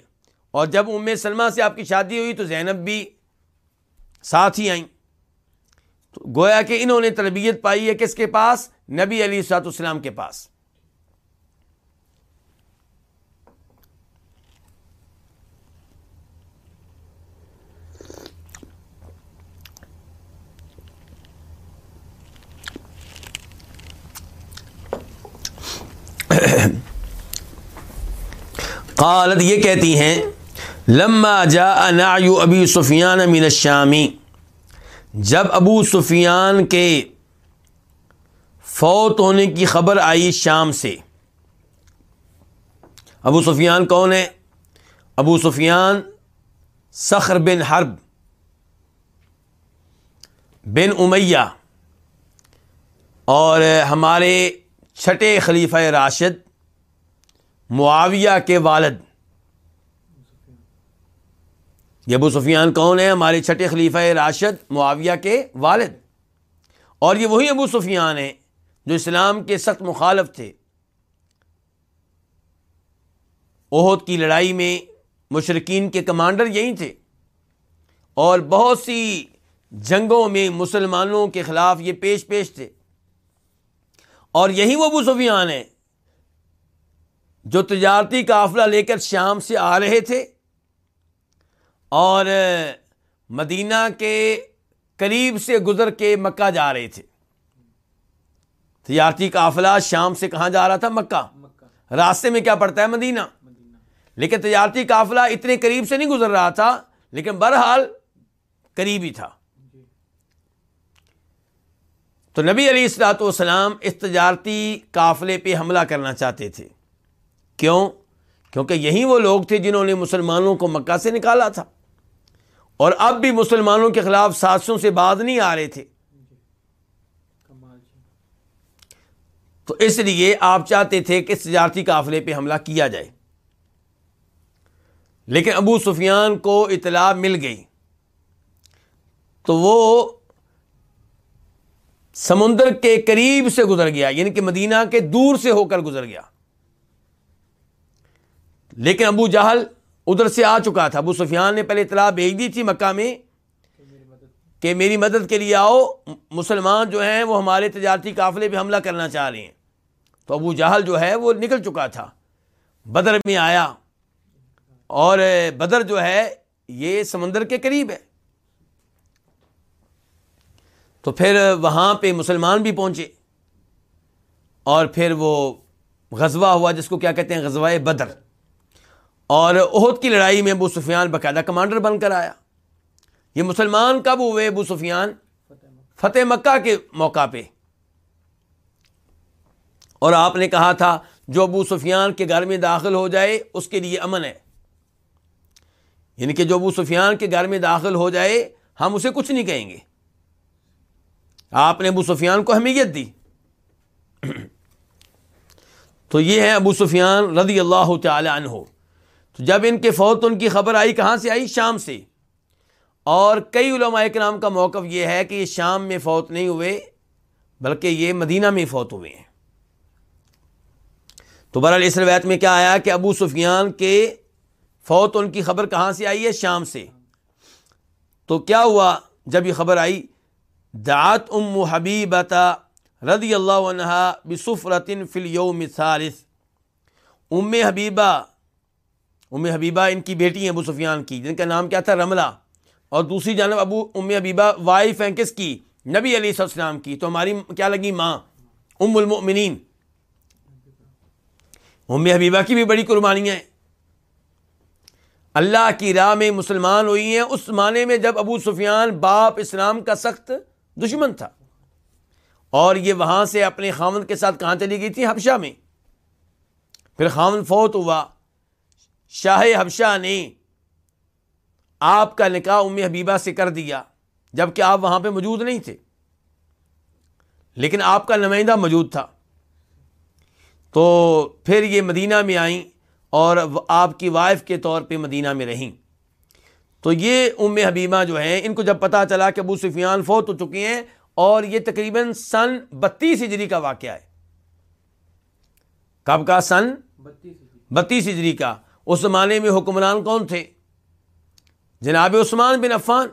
اور جب ام سلمہ سے آپ کی شادی ہوئی تو زینب بھی ساتھ ہی آئیں۔ تو گویا کہ انہوں نے تربیت پائی ہے کس کے پاس؟ نبی علی سات اسلام کے پاس۔ قالت یہ کہتی ہیں، لما جا نعیو ابی سفیان من الشامی، جب ابو سفیان کے فوت ہونے کی خبر آئی شام سے۔ ابو سفیان کون ہے؟ ابو سفیان سخر بن حرب بن امیہ اور ہمارے چھٹے خلیفہ راشد معاویہ کے والد۔ یہ ابو سفیان کون ہے ہمارے چھٹے خلیفہ راشد معاویہ کے والد۔ اور یہ وہی ابو سفیان ہیں جو اسلام کے سخت مخالف تھے۔ عہد کی لڑائی میں مشرقین کے کمانڈر یہی تھے۔ اور بہت سی جنگوں میں مسلمانوں کے خلاف یہ پیش پیش تھے۔ اور یہی وہ ابو سفیان ہیں جو تجارتی قافلہ لے کر شام سے آ رہے تھے اور مدینہ کے قریب سے گزر کے مکہ جا رہے تھے۔ تجارتی قافلہ شام سے کہاں جا رہا تھا؟ مکہ۔ راستے میں کیا پڑتا ہے؟ مدینہ۔ لیکن تجارتی قافلہ اتنے قریب سے نہیں گزر رہا تھا، لیکن بہرحال قریب ہی تھا۔ تو نبی علی السلاۃ والسلام اس تجارتی قافلے پہ حملہ کرنا چاہتے تھے۔ کیوں؟ کیونکہ یہی وہ لوگ تھے جنہوں نے مسلمانوں کو مکہ سے نکالا تھا۔ اور اب بھی مسلمانوں کے خلاف سازشوں سے باز نہیں آ رہے تھے۔ تو اس لیے آپ چاہتے تھے کہ تجارتی قافلے پہ حملہ کیا جائے۔ لیکن ابو سفیان کو اطلاع مل گئی۔ تو وہ سمندر کے قریب سے گزر گیا یعنی کہ مدینہ کے دور سے ہو کر گزر گیا۔ لیکن ابو جہل ادھر سے آ چکا تھا۔ ابو سفیان نے پہلے اطلاع بھیج دی تھی مکہ میں کہ میری مدد کے لیے آؤ، مسلمان جو ہیں وہ ہمارے تجارتی قافلے پہ حملہ کرنا چاہ رہے ہیں۔ تو ابو جہل جو ہے وہ نکل چکا تھا۔ بدر میں آیا۔ اور بدر جو ہے یہ سمندر کے قریب ہے۔ تو پھر وہاں پہ مسلمان بھی پہنچے۔ اور پھر وہ غزوہ ہوا جس کو کیا کہتے ہیں، غزوہ بدر۔ اور عہد کی لڑائی میں ابو سفیان باقاعدہ کمانڈر بن کر آیا۔ یہ مسلمان کب ہوئے ابو سفیان؟ فتح مکہ کے موقع پہ۔ اور آپ نے کہا تھا، جو ابو سفیان کے گھر میں داخل ہو جائے، اس کے لیے امن ہے۔ یعنی کہ جو ابو سفیان کے گھر میں داخل ہو جائے، ہم اسے کچھ نہیں کہیں گے۔ آپ نے ابو سفیان کو اہمیت دی۔ تو یہ ہے ابو سفیان رضی اللہ تعالی عنہ۔ تو جب ان کے فوت ان کی خبر آئی، کہاں سے آئی؟ شام سے۔ اور کئی علماء کرام کا موقف یہ ہے کہ یہ شام میں فوت نہیں ہوئے، بلکہ یہ مدینہ میں فوت ہوئے ہیں۔ تو بہرحال اس روایت میں کیا آیا کہ ابو سفیان کے فوت ان کی خبر کہاں سے آئی ہے؟ شام سے۔ تو کیا ہوا جب یہ خبر آئی؟ دعت ام حبیبتا رضی اللہ عنہ بصفرتن فی اليوم الثالث۔ ام حبیبہ ام حبیبہ ان کی بیٹی ہیں ابو سفیان کی، جن کا نام کیا تھا رملہ۔ اور دوسری جانب ابو ام حبیبہ وائف ہیں کس کی؟ نبی علیہ السلام کی۔ تو ہماری کیا لگی ماں؟ ام المؤمنین۔ ام حبیبہ کی بھی بڑی قربانیاں ہیں۔ اللہ کی راہ میں مسلمان ہوئی ہیں۔ اس معنی میں جب ابو سفیان باپ اسلام کا سخت دشمن تھا۔ اور یہ وہاں سے اپنے خامن کے ساتھ کہاں چلی گئی تھی؟ حبشہ میں۔ پھر خامن فوت ہوا۔ شاہ حبشہ نے آپ کا نکاح ام حبیبہ سے کر دیا جبکہ آپ وہاں پہ موجود نہیں تھے۔ لیکن آپ کا نمائندہ موجود تھا۔ تو پھر یہ مدینہ میں آئیں اور آپ کی وائف کے طور پہ مدینہ میں رہیں۔ تو یہ ام حبیبہ جو ہیں ان کو جب پتہ چلا کہ ابو سفیان فوت ہو چکے ہیں اور یہ تقریباً سن بتیس ہجری کا واقعہ ہے۔ کب کا سن؟ بتیس ہجری کا۔ اس زمانے میں حکمران کون تھے؟ جناب عثمان بن عفان۔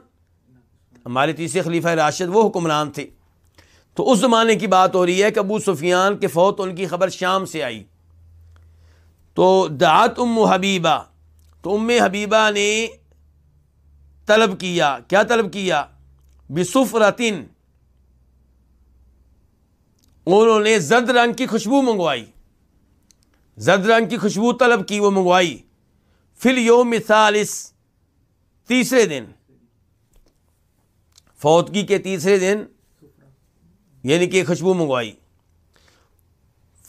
ہمارے تیسرے خلیفہ راشد وہ حکمران تھے۔ تو اس زمانے کی بات ہو رہی ہے کہ ابو سفیان کے فوت ان کی خبر شام سے آئی۔ تو دعت ام حبیبہ۔ تو ام حبیبہ نے طلب کیا۔ کیا طلب کیا؟ بصف رتن انہوں نے زرد رنگ کی خوشبو منگوائی۔ زرد رنگ کی خوشبو طلب کی، وہ منگوائی۔ فل یوم مثالس تیسرے دن۔ فوتگی کے تیسرے دن یعنی کہ خوشبو منگوائی۔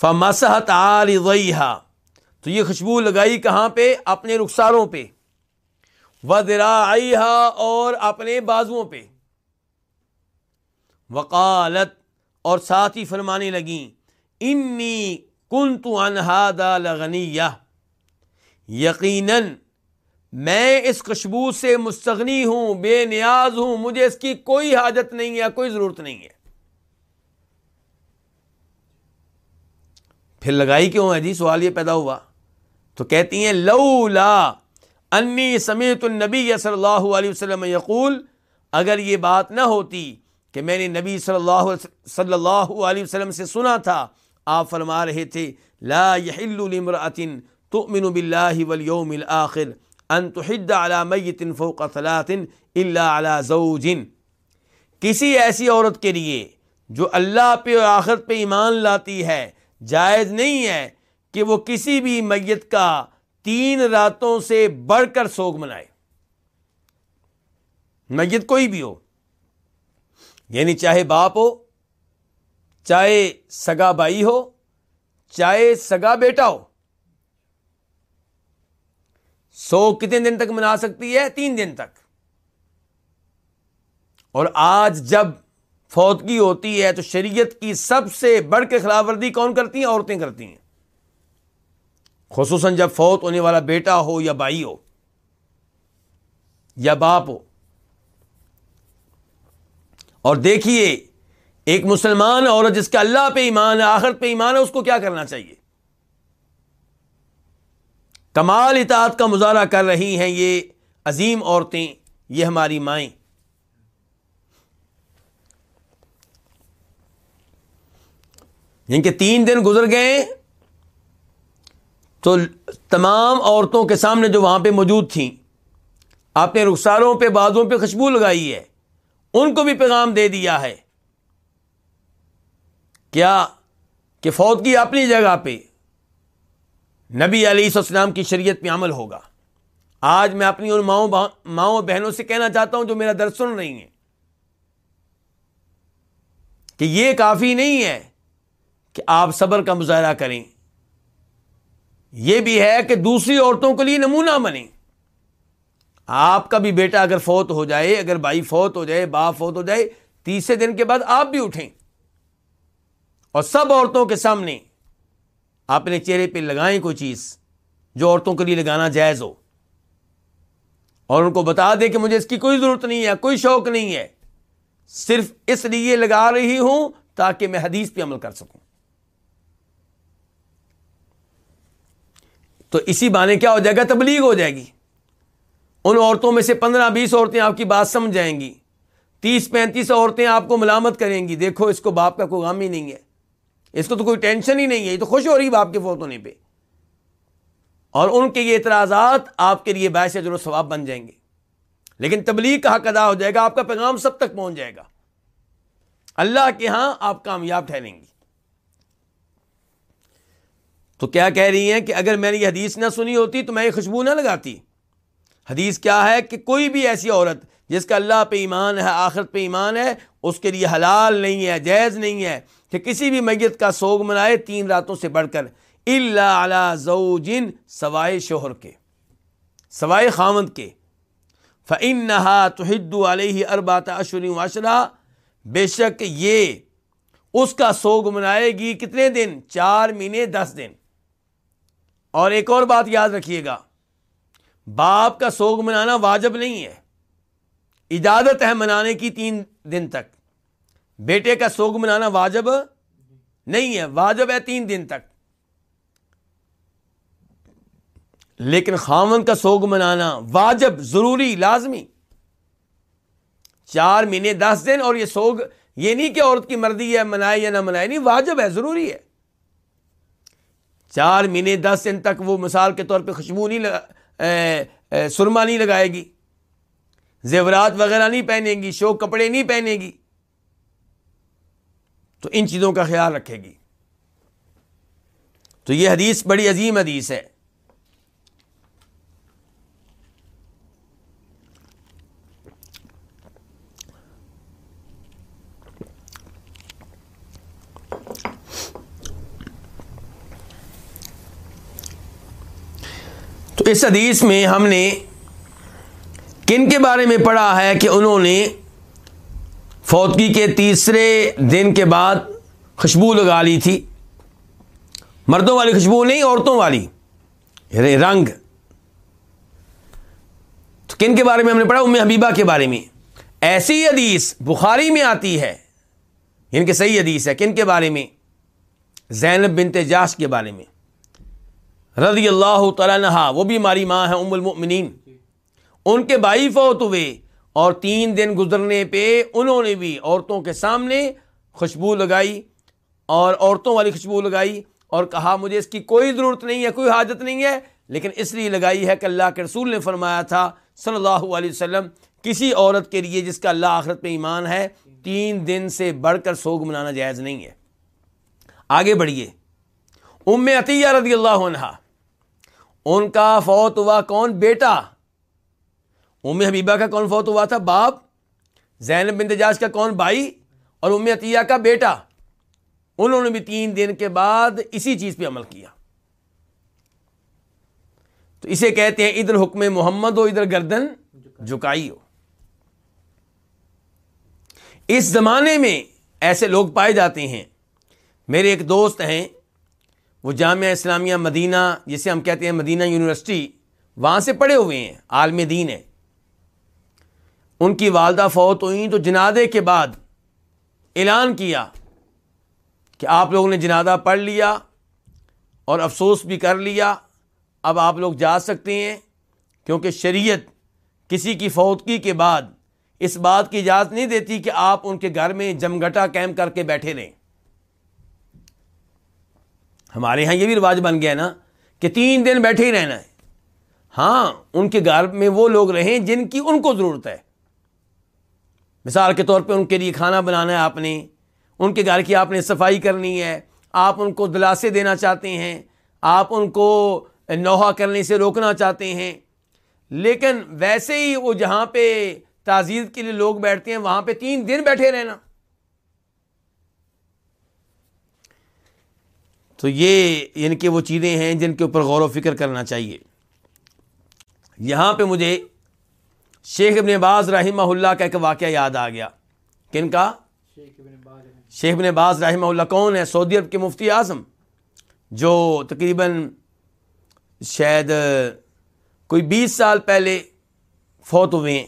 فمسحت عارضیہا، تو یہ خوشبو لگائی کہاں پہ؟ اپنے رخساروں پہ۔ و اور اپنے بازوؤں پہ۔ وقالت، اور ساتھ ہی فرمانے لگیں، انی کن تو انہادا لغنی یقیناً میں اس خوشبو سے مستغنی ہوں، بے نیاز ہوں، مجھے اس کی کوئی حاجت نہیں ہے، کوئی ضرورت نہیں ہے۔ پھر لگائی کیوں ہے جی؟ سوال یہ پیدا ہوا۔ تو کہتی ہیں لو لا انی سمیت النبی صلی اللہ علیہ وسلم یقول، اگر یہ بات نہ ہوتی کہ میں نے نبی صلی اللہ صلی اللہ علیہ وسلم سے سنا تھا، آپ فرما رہے تھے، لا یہ لامرأة تؤمن بالله واليوم الآخر ان تحد على میت فوق ثلاث الا على زوج. کسی ایسی عورت کے لیے جو اللہ پہ اور آخرت پہ ایمان لاتی ہے، جائز نہیں ہے کہ وہ کسی بھی میت کا تین راتوں سے بڑھ کر سوگ منائے۔ میت کوئی بھی ہو یعنی چاہے باپ ہو، چاہے سگا بھائی ہو، چاہے سگا بیٹا ہو سو کتنے دن تک منا سکتی ہے؟ تین دن تک۔ اور آج جب فوتگی ہوتی ہے تو شریعت کی سب سے بڑھ کے خلاف ورزی کون کرتی ہیں؟ عورتیں کرتی ہیں۔ خصوصاً جب فوت ہونے والا بیٹا ہو یا بھائی ہو یا باپ ہو۔ اور دیکھیے، ایک مسلمان عورت جس کا اللہ پہ ایمان ہے آخر پہ ایمان ہے، اس کو کیا کرنا چاہیے؟ کمال اطاعت کا مظاہرہ کر رہی ہیں یہ عظیم عورتیں، یہ ہماری مائیں۔ یعنی کہ تین دن گزر گئے تو تمام عورتوں کے سامنے جو وہاں پہ موجود تھیں، آپ نے رخساروں پہ، بازوں پہ خوشبو لگائی ہے۔ ان کو بھی پیغام دے دیا ہے۔ کیا کہ فوت کی اپنی جگہ پہ نبی علیہ السلام کی شریعت پہ عمل ہوگا۔ آج میں اپنی ان ماؤں ماؤں بہنوں سے کہنا چاہتا ہوں جو میرا درد سن رہی ہیں۔ کہ یہ کافی نہیں ہے کہ آپ صبر کا مظاہرہ کریں۔ یہ بھی ہے کہ دوسری عورتوں کے لیے نمونہ بنے آپ کا بھی بیٹا اگر فوت ہو جائے، اگر بھائی فوت ہو جائے، باپ فوت ہو جائے، تیسرے دن کے بعد آپ بھی اٹھیں۔ اور سب عورتوں کے سامنے اپنے چہرے پہ لگائیں کوئی چیز جو عورتوں کے لیے لگانا جائز ہو اور ان کو بتا دے کہ مجھے اس کی کوئی ضرورت نہیں ہے، کوئی شوق نہیں ہے۔ صرف اس لیے لگا رہی ہوں تاکہ میں حدیث پہ عمل کر سکوں۔ تو اسی بانے کیا ہو جائے گا؟ تبلیغ ہو جائے گی۔ ان عورتوں میں سے پندرہ بیس عورتیں آپ کی بات سمجھ جائیں گی۔ تیس پینتیس عورتیں آپ کو ملامت کریں گی۔ دیکھو، اس کو باپ کا کوئی غام ہی نہیں ہے۔ اس کو تو کوئی ٹینشن ہی نہیں ہے، یہ تو خوش ہو رہی باپ کے فوت ہونے پہ۔ اور ان کے یہ اعتراضات آپ کے لیے باعث جو ثواب بن جائیں گے۔ لیکن تبلیغ کا حق ادا ہو جائے گا، آپ کا پیغام سب تک پہنچ جائے گا۔ اللہ کے ہاں آپ کامیاب ٹھہریں گی۔ تو کیا کہہ رہی ہیں کہ اگر میں نے یہ حدیث نہ سنی ہوتی تو میں یہ خوشبو نہ لگاتی؟ حدیث کیا ہے کہ کوئی بھی ایسی عورت جس کا اللہ پہ ایمان ہے، آخرت پہ ایمان ہے، اس کے لیے حلال نہیں ہے، جائز نہیں ہے کہ کسی بھی میت کا سوگ منائے تین راتوں سے بڑھ کر اللہ زوجن سوائے شوہر کے، سوائے خامد کے۔ فن نہا تو علیہ اربات اشونی معاشرہ بے شک یہ اس کا سوگ منائے گی کتنے دن؟ چار مہینے، دس دن۔ اور ایک اور بات یاد رکھیے گا، باپ کا سوگ منانا واجب نہیں ہے۔ اجازت ہے منانے کی تین دن تک۔ بیٹے کا سوگ منانا واجب نہیں ہے۔ واجب ہے تین دن تک۔ لیکن خامن کا سوگ منانا واجب، ضروری، لازمی۔ چار مہینے، دس دن اور یہ سوگ، یہ نہیں کہ عورت کی مرضی ہے، منائے یا نہ منائے، نہیں، واجب ہے، ضروری ہے۔ چار مہینے، دس دن تک وہ مثال کے طور پہ خوشبو نہیں لگا سرما نہیں لگائے گی۔ زیورات وغیرہ نہیں پہنے گی شوق کپڑے نہیں پہنے گی۔ تو ان چیزوں کا خیال رکھے گی۔ تو یہ حدیث بڑی عظیم حدیث ہے۔ تو اس حدیث میں ہم نے کن کے بارے میں پڑھا ہے کہ انہوں نے فوتگی کے تیسرے دن کے بعد خوشبو لگا لی تھی۔ مردوں والی خوشبو نہیں، عورتوں والی۔ یعنی رنگ۔ تو کن کے بارے میں ہم نے پڑھا؟ ام حبیبہ کے بارے میں۔ ایسی حدیث بخاری میں آتی ہے۔ یعنی ان کے صحیح حدیث ہے۔ کن کے بارے میں؟ زینب بنت جاش کے بارے میں۔ رضی اللہ تعالیٰ نہا وہ بھی ہماری ماں ہے، ام المؤمنین۔ ان کے بھائی فوت ہوئے۔ اور تین دن گزرنے پہ انہوں نے بھی عورتوں کے سامنے خوشبو لگائی اور عورتوں والی خوشبو لگائی اور کہا، مجھے اس کی کوئی ضرورت نہیں ہے، کوئی حاجت نہیں ہے، لیکن اس لیے لگائی ہے کہ اللہ کے رسول نے فرمایا تھا صلی اللہ علیہ وسلم، کسی عورت کے لیے جس کا اللہ آخرت پہ ایمان ہے، تین دن سے بڑھ کر سوگ منانا جائز نہیں ہے۔ آگے بڑھیے۔ ام عطیہ رضی اللہ عنہ ان کا فوت ہوا کون بیٹا؟ ام حبیبہ کا کون فوت ہوا تھا؟ باپ، زینب بن تجاز کا کون بھائی اور ام عطیہ کا بیٹا۔ انہوں نے بھی تین دن کے بعد اسی چیز پہ عمل کیا۔ تو اسے کہتے ہیں، ادھر حکم محمد ہو، ادھر گردن جھکائی ہو۔ اس زمانے میں ایسے لوگ پائے جاتے ہیں۔ میرے ایک دوست ہیں، وہ جامعہ اسلامیہ مدینہ، جسے ہم کہتے ہیں مدینہ یونیورسٹی، وہاں سے پڑھے ہوئے ہیں، عالم دین ہے۔ ان کی والدہ فوت ہوئی تو جنادے کے بعد اعلان کیا کہ آپ لوگوں نے جنادہ پڑھ لیا اور افسوس بھی کر لیا۔ اب آپ لوگ جا سکتے ہیں کیونکہ شریعت کسی کی فوتگی کے بعد اس بات کی اجازت نہیں دیتی کہ آپ ان کے گھر میں جمگٹا کیمپ کر کے بیٹھے رہیں۔ ہمارے یہاں یہ بھی رواج بن گیا نا کہ تین دن بیٹھے ہی رہنا ہے۔ ہاں ان کے گھر میں وہ لوگ رہیں جن کی ان کو ضرورت ہے۔ مثال کے طور پہ ان کے لیے کھانا بنانا ہے آپ نے، ان کے گھر کی آپ نے صفائی کرنی ہے، آپ ان کو دلاسے دینا چاہتے ہیں، آپ ان کو نوحہ کرنے سے روکنا چاہتے ہیں۔ لیکن ویسے ہی وہ جہاں پہ تعزیر کے لیے لوگ بیٹھتے ہیں، وہاں پہ تین دن بیٹھے رہنا۔ تو یہ یعنی کہ وہ چیزیں ہیں جن کے اوپر غور و فکر کرنا چاہیے۔ یہاں پہ مجھے شیخ ابن باز رحمہ اللہ کا ایک واقعہ یاد آ گیا۔ کن کا؟ شیخ ابن باز رحمہ اللہ کون ہے؟ سعودی عرب کے مفتی اعظم جو تقریباً شاید کوئی بیس سال پہلے فوت ہوئے ہیں۔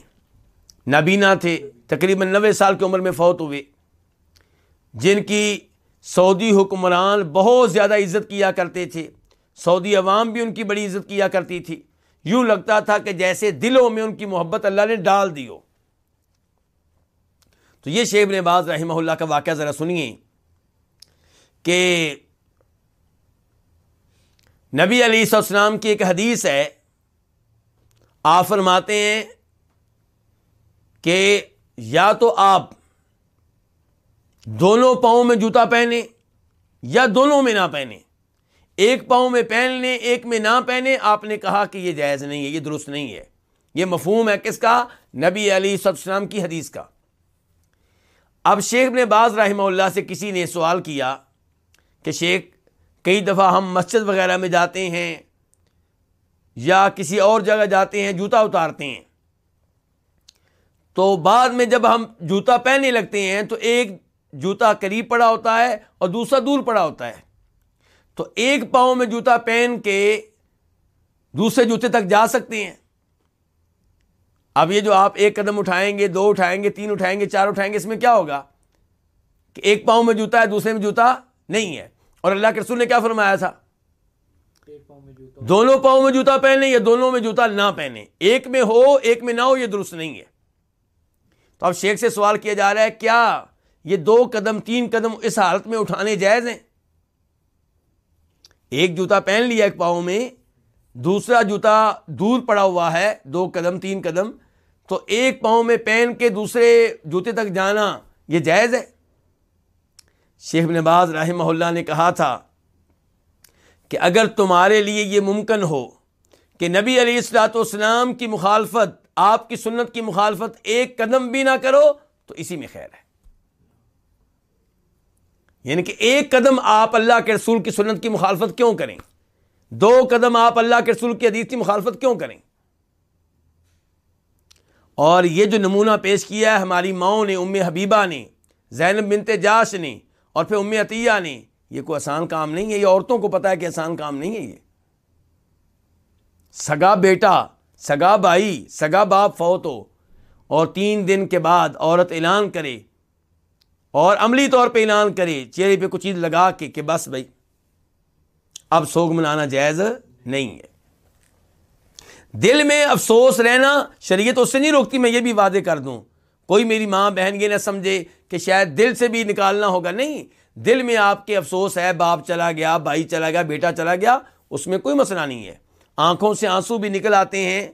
نابینا تھے تقریباً نوے سال کی عمر میں فوت ہوئے۔ جن کی سعودی حکمران بہت زیادہ عزت کیا کرتے تھے۔ سعودی عوام بھی ان کی بڑی عزت کیا کرتی تھی۔ یوں لگتا تھا کہ جیسے دلوں میں ان کی محبت اللہ نے ڈال دی ہو۔ تو یہ شیب نے باز رحمہ اللہ کا واقعہ ذرا سنیے کہ نبی علی السلام کی ایک حدیث ہے۔ آپ فرماتے ہیں کہ یا تو آپ دونوں پاؤں میں جوتا پہنے یا دونوں میں نہ پہنے۔ ایک پاؤں میں پہن لیں ایک میں نہ پہنے، آپ نے کہا کہ یہ جائز نہیں ہے، یہ درست نہیں ہے۔ یہ مفہوم ہے کس کا؟ نبی علی السلام کی حدیث کا۔ اب شیخ نے باز رحمہ اللہ سے کسی نے سوال کیا کہ شیخ، کئی دفعہ ہم مسجد وغیرہ میں جاتے ہیں یا کسی اور جگہ جاتے ہیں، جوتا اتارتے ہیں۔ تو بعد میں جب ہم جوتا پہننے لگتے ہیں تو ایک جوتا قریب پڑا ہوتا ہے اور دوسرا دور پڑا ہوتا ہے۔ تو ایک پاؤں میں جوتا پہن کے دوسرے جوتے تک جا سکتے ہیں۔ اب یہ جو آپ ایک قدم اٹھائیں گے، دو اٹھائیں گے، تین اٹھائیں گے، چار اٹھائیں گے، اس میں کیا ہوگا؟ کہ ایک پاؤں میں جوتا ہے، دوسرے میں جوتا نہیں ہے۔ اور اللہ کے رسول نے کیا فرمایا تھا؟ دونوں پاؤں میں جوتا پہنے یا دونوں میں جوتا نہ پہنے ایک میں ہو، ایک میں نہ ہو، یہ درست نہیں ہے۔ تو اب شیخ سے سوال کیا جا رہا ہے، کیا یہ دو قدم، تین قدم اس حالت میں اٹھانے جائز ہیں؟ ایک جوتا پہن لیا ایک پاؤں میں، دوسرا جوتا دور پڑا ہوا ہے، دو قدم، تین قدم۔ تو ایک پاؤں میں پہن کے دوسرے جوتے تک جانا، یہ جائز ہے؟ شیخ نباز رحمہ اللہ نے کہا تھا کہ اگر تمہارے لیے یہ ممکن ہو کہ نبی علیہ السلاۃ والسلام کی مخالفت، آپ کی سنت کی مخالفت ایک قدم بھی نہ کرو، تو اسی میں خیر ہے۔ یعنی کہ ایک قدم آپ اللہ کے رسول کی سنت کی مخالفت کیوں کریں؟ دو قدم آپ اللہ کے رسول کی حدیث کی مخالفت کیوں کریں؟ اور یہ جو نمونہ پیش کیا ہے، ہماری ماؤں نے، ام حبیبہ نے، زینب بنت جاش نے، اور پھر ام عطیہ نے، یہ کوئی آسان کام نہیں ہے، یہ عورتوں کو پتا ہے کہ آسان کام نہیں ہے یہ۔ سگا بیٹا، سگا بھائی، سگا باپ فوت ہو اور تین دن کے بعد عورت اعلان کرے اور عملی طور پہ اعلان کرے، چہرے پہ کچھ چیز لگا کے کہ بس بھائی، اب سوگ منانا جائز نہیں ہے۔ دل میں افسوس رہنا شریعت اس سے نہیں روکتی، میں یہ بھی وعدے کر دوں۔ کوئی میری ماں بہن یہ نہ سمجھے کہ شاید دل سے بھی نکالنا ہوگا۔ نہیں، دل میں آپ کے افسوس ہے، باپ چلا گیا، بھائی چلا گیا، بیٹا چلا گیا، اس میں کوئی مسئلہ نہیں ہے۔ آنکھوں سے آنسو بھی نکل آتے ہیں۔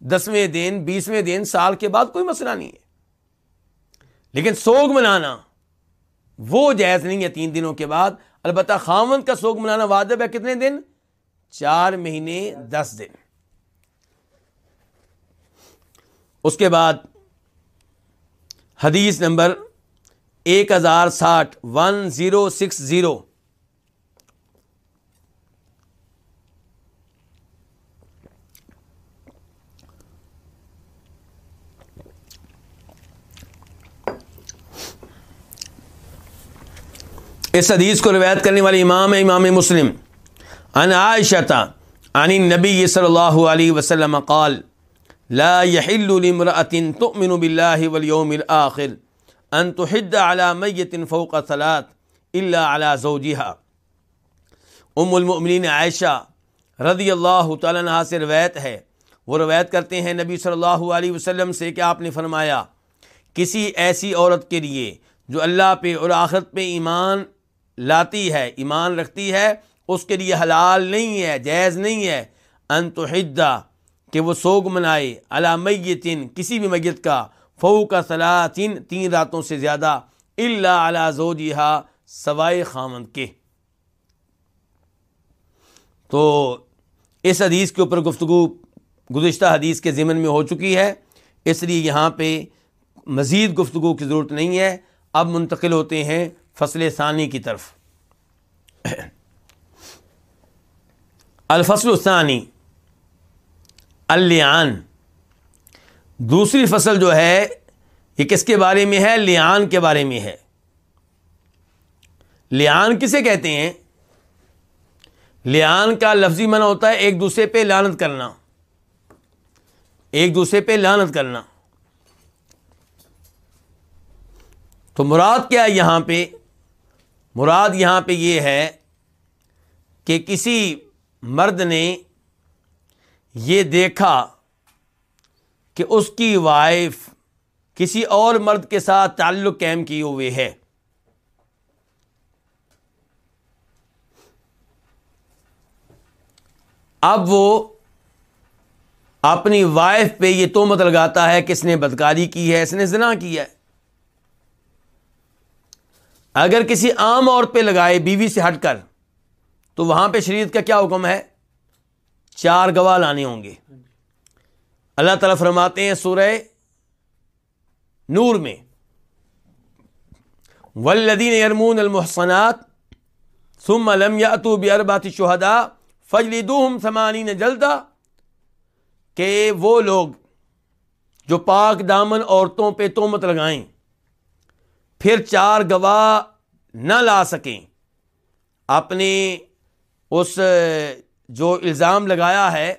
دسویں دن، بیسویں دن، سال کے بعد کوئی مسئلہ نہیں ہے۔ لیکن سوگ منانا وہ جائز نہیں ہے تین دنوں کے بعد۔ البتہ خامن کا سوگ منانا واجب ہے کتنے دن؟ چار مہینے، دس دن۔ اس کے بعد حدیث نمبر ایک ہزار ساٹھ، ون زیرو سکس زیرو۔ اس حدیث کو روایت کرنے والے امام امام مسلم۔ ان عائشہ عن نبی صلی اللہ علیہ وسلم قال، لا يحل لامرأة تؤمن بالله واليوم الآخر ان تحد على میت فوق ثلاث الا على زوجها۔ ام المؤمنین عائشہ رضی اللہ تعالیٰ عنہ سے روایت ہے۔ وہ روایت کرتے ہیں، نبی صلی اللہ علیہ وسلم سے کہ آپ نے فرمایا، کسی ایسی عورت کے لیے جو اللہ پہ اور آخرت پہ ایمان لاتی ہے، ایمان رکھتی ہے، اس کے لیے حلال نہیں ہے، جائز نہیں ہے۔ انتحدہ کہ وہ سوگ منائے علا میتن کسی بھی میت کا فو کا صلاطین تین راتوں سے زیادہ اللہ علا زوجہا، سوائے خامن کے۔ تو اس حدیث کے اوپر گفتگو گزشتہ حدیث کے ضمن میں ہو چکی ہے۔ اس لیے یہاں پہ مزید گفتگو کی ضرورت نہیں ہے۔ اب منتقل ہوتے ہیں فصل ثانی کی طرف۔ الفصل الثانی اللیان دوسری فصل جو ہے، یہ کس کے بارے میں ہے؟ لیان کے بارے میں ہے۔ لیان کسے کہتے ہیں؟ لیان کا لفظی منع ہوتا ہے ایک دوسرے پہ لانت کرنا۔ ایک دوسرے پہ لانت کرنا۔ تو مراد کیا یہاں پہ؟ مراد یہاں پہ یہ ہے کہ کسی مرد نے یہ دیکھا کہ اس کی وائف کسی اور مرد کے ساتھ تعلق قائم کیے ہوئے ہے۔ اب وہ اپنی وائف پہ یہ تومت لگاتا ہے کہ اس نے بدکاری کی ہے، اس نے زنا کی ہے۔ اگر کسی عام اور پہ لگائے بیوی سے ہٹ کر، تو وہاں پہ شریعت کا کیا حکم ہے؟ چار گواہ لانے ہوں گے۔ اللہ تعالیٰ فرماتے ہیں سورہ نور میں ولدین یرمون المحسنات ثم لم یاتوا باربعۃ شہداء فجلدوهم ثمانین جلدہ کہ وہ لوگ جو پاک دامن عورتوں پہ تومت لگائیں۔ پھر چار گواہ نہ لا سکیں۔ اپنے اس، جو الزام لگایا ہے،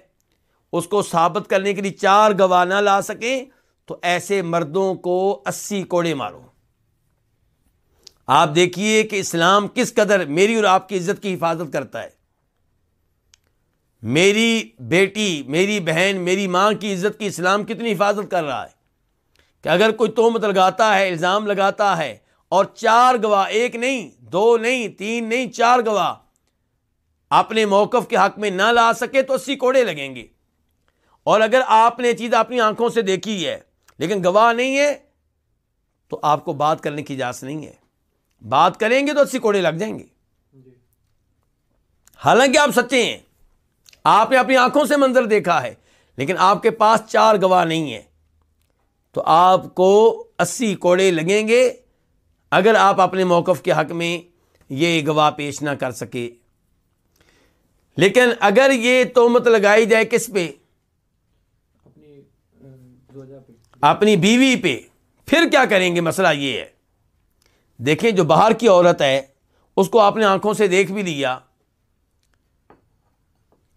اس کو ثابت کرنے کے لیے چار گواہ نہ لا سکیں، تو ایسے مردوں کو اسی کوڑے مارو۔ آپ دیکھیے کہ اسلام کس قدر میری اور آپ کی عزت کی حفاظت کرتا ہے۔ میری بیٹی، میری بہن، میری ماں کی عزت کی اسلام کتنی حفاظت کر رہا ہے۔ کہ اگر کوئی تومت لگاتا ہے، الزام لگاتا ہے اور چار گواہ، ایک نہیں، دو نہیں، تین نہیں، چار گواہ اپنے موقف کے حق میں نہ لا سکے تو اسی کوڑے لگیں گے۔ اور اگر آپ نے چیز اپنی آنکھوں سے دیکھی ہے، لیکن گواہ نہیں ہے، تو آپ کو بات کرنے کی اجازت نہیں ہے۔ بات کریں گے تو اسی کوڑے لگ جائیں گے۔ حالانکہ آپ سچے ہیں۔ آپ نے اپنی آنکھوں سے منظر دیکھا ہے، لیکن آپ کے پاس چار گواہ نہیں ہے تو آپ کو اسی کوڑے لگیں گے اگر آپ اپنے موقف کے حق میں یہ گواہ پیش نہ کر سکے۔ لیکن اگر یہ تومت لگائی جائے کس پہ۔ اپنی بیوی پہ۔ پھر کیا کریں گے؟ مسئلہ یہ ہے۔ دیکھیں جو باہر کی عورت ہے اس کو آپ نے آنکھوں سے دیکھ بھی لیا۔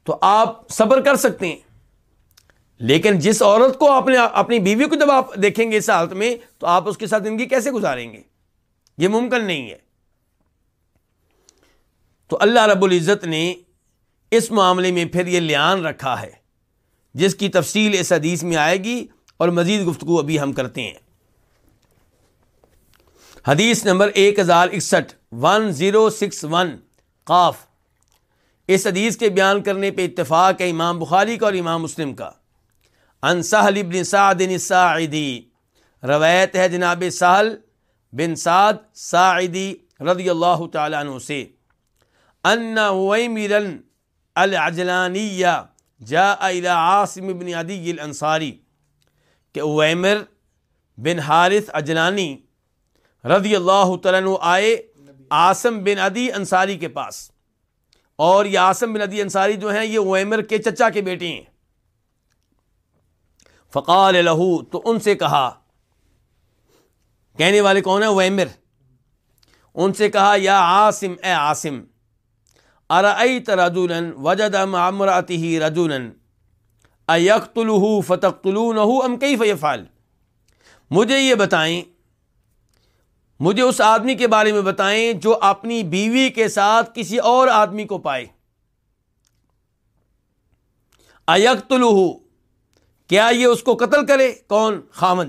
تو آپ صبر کر سکتے ہیں۔ لیکن جس عورت کو آپ نے اپنی بیوی کو جب آپ دیکھیں گے اس حالت میں، تو آپ اس کے ساتھ زندگی کیسے گزاریں گے؟ یہ ممکن نہیں ہے۔ تو اللہ رب العزت نے اس معاملے میں پھر یہ لیان رکھا ہے، جس کی تفصیل اس حدیث میں آئے گی اور مزید گفتگو ابھی ہم کرتے ہیں۔ حدیث نمبر ایک ہزار اکسٹھ ون زیرو سکس ون قاف۔ اس حدیث کے بیان کرنے پہ اتفاق ہے امام بخاری کا اور امام مسلم کا۔ ان سہل ابن سعد الساعدی۔ روایت ہے جناب سہل بن سعد ساعدی رضی اللہ تعالیٰ عنہ سے۔ ان ویمرن العجلانیہ جا الى عاصم بن عدی الانصاری کہ ویمر بن حارث اجلانی رضی اللہ تعالیٰ عنہ آئے عاصم بن عدی انصاری کے پاس۔ اور یہ آسم بن ندی انصاری جو ہیں، یہ ویمر کے چچا کے بیٹے ہیں۔ فقال لہو تو ان سے کہا، کہنے والے کون ہیں؟ ویمر۔ ان سے کہا، یا عاصم، اے عاصم، ارأیت رجولا وجد معمراته رجولا ایقتلہ فتقتلونہ ام کیف یفعل؟ مجھے یہ بتائیں، مجھے اس آدمی کے بارے میں بتائیں جو اپنی بیوی کے ساتھ کسی اور آدمی کو پائے۔ ایکتلو کیا یہ اس کو قتل کرے؟ کون؟ خامد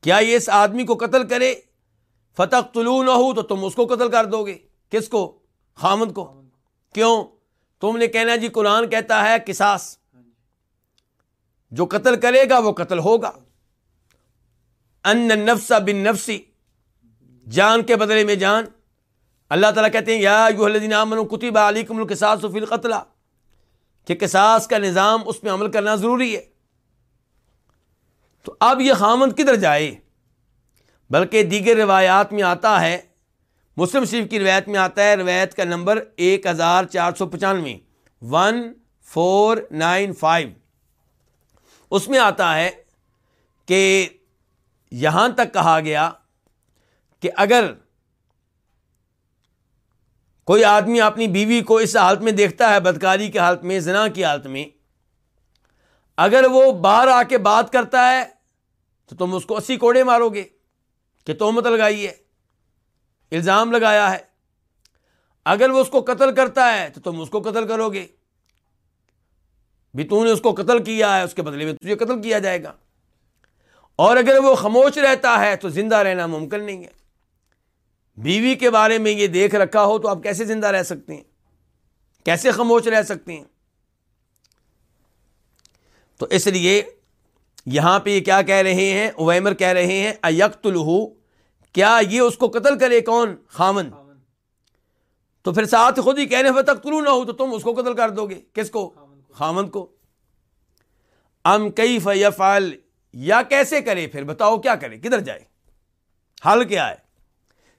کیا یہ اس آدمی کو قتل کرے؟ فتح طلوع نہ ہو تو تم اس کو قتل کر دو گے۔ کس کو؟ خامد کو۔ کیوں؟ تم نے کہنا جی قرآن کہتا ہے کساس جو قتل کرے گا، وہ قتل ہوگا۔ ان نفسا بن نفسی جان کے بدلے میں جان۔ اللہ تعالیٰ کہتے ہیں، یا کتب علیکم القصاص فی القتلہ۔ کہ قصاص کا نظام اس میں عمل کرنا ضروری ہے۔ تو اب یہ خامند کدھر جائے؟ بلکہ دیگر روایات میں آتا ہے، مسلم شریف کی روایت میں آتا ہے، روایت کا نمبر ایک ہزار چار سو پچانوے ون فور نائن فائیو اس میں آتا ہے کہ یہاں تک کہا گیا کہ اگر کوئی آدمی اپنی بیوی کو اس حالت میں دیکھتا ہے، بدکاری کی حالت میں، زنا کی حالت میں، اگر وہ باہر آ کے بات کرتا ہے تو تم اس کو اسی کوڑے مارو گے کہ تومت لگائی ہے، الزام لگایا ہے۔ اگر وہ اس کو قتل کرتا ہے تو تم اس کو قتل کرو گے۔ بھی تو نے اس کو قتل کیا ہے، اس کے بدلے میں تجھے قتل کیا جائے گا۔ اور اگر وہ خاموش رہتا ہے تو زندہ رہنا ممکن نہیں ہے۔ بیوی کے بارے میں یہ دیکھ رکھا ہو تو آپ کیسے زندہ رہ سکتے ہیں؟ کیسے خاموش رہ سکتے ہیں؟ تو اس لیے یہاں پہ یہ کیا کہہ رہے ہیں؟ اویمر کہہ رہے ہیں ایکت الہو کیا یہ اس کو قتل کرے کون؟ خامن۔ تو پھر ساتھ خود ہی کہنے پر تک نہ ہو تو تم اس کو قتل کر دو گے۔ کس کو؟ خامن کو۔ ام کئی فیفال یا کیسے کرے پھر؟ بتاؤ کیا کرے؟ کدھر جائے؟ حل کیا ہے؟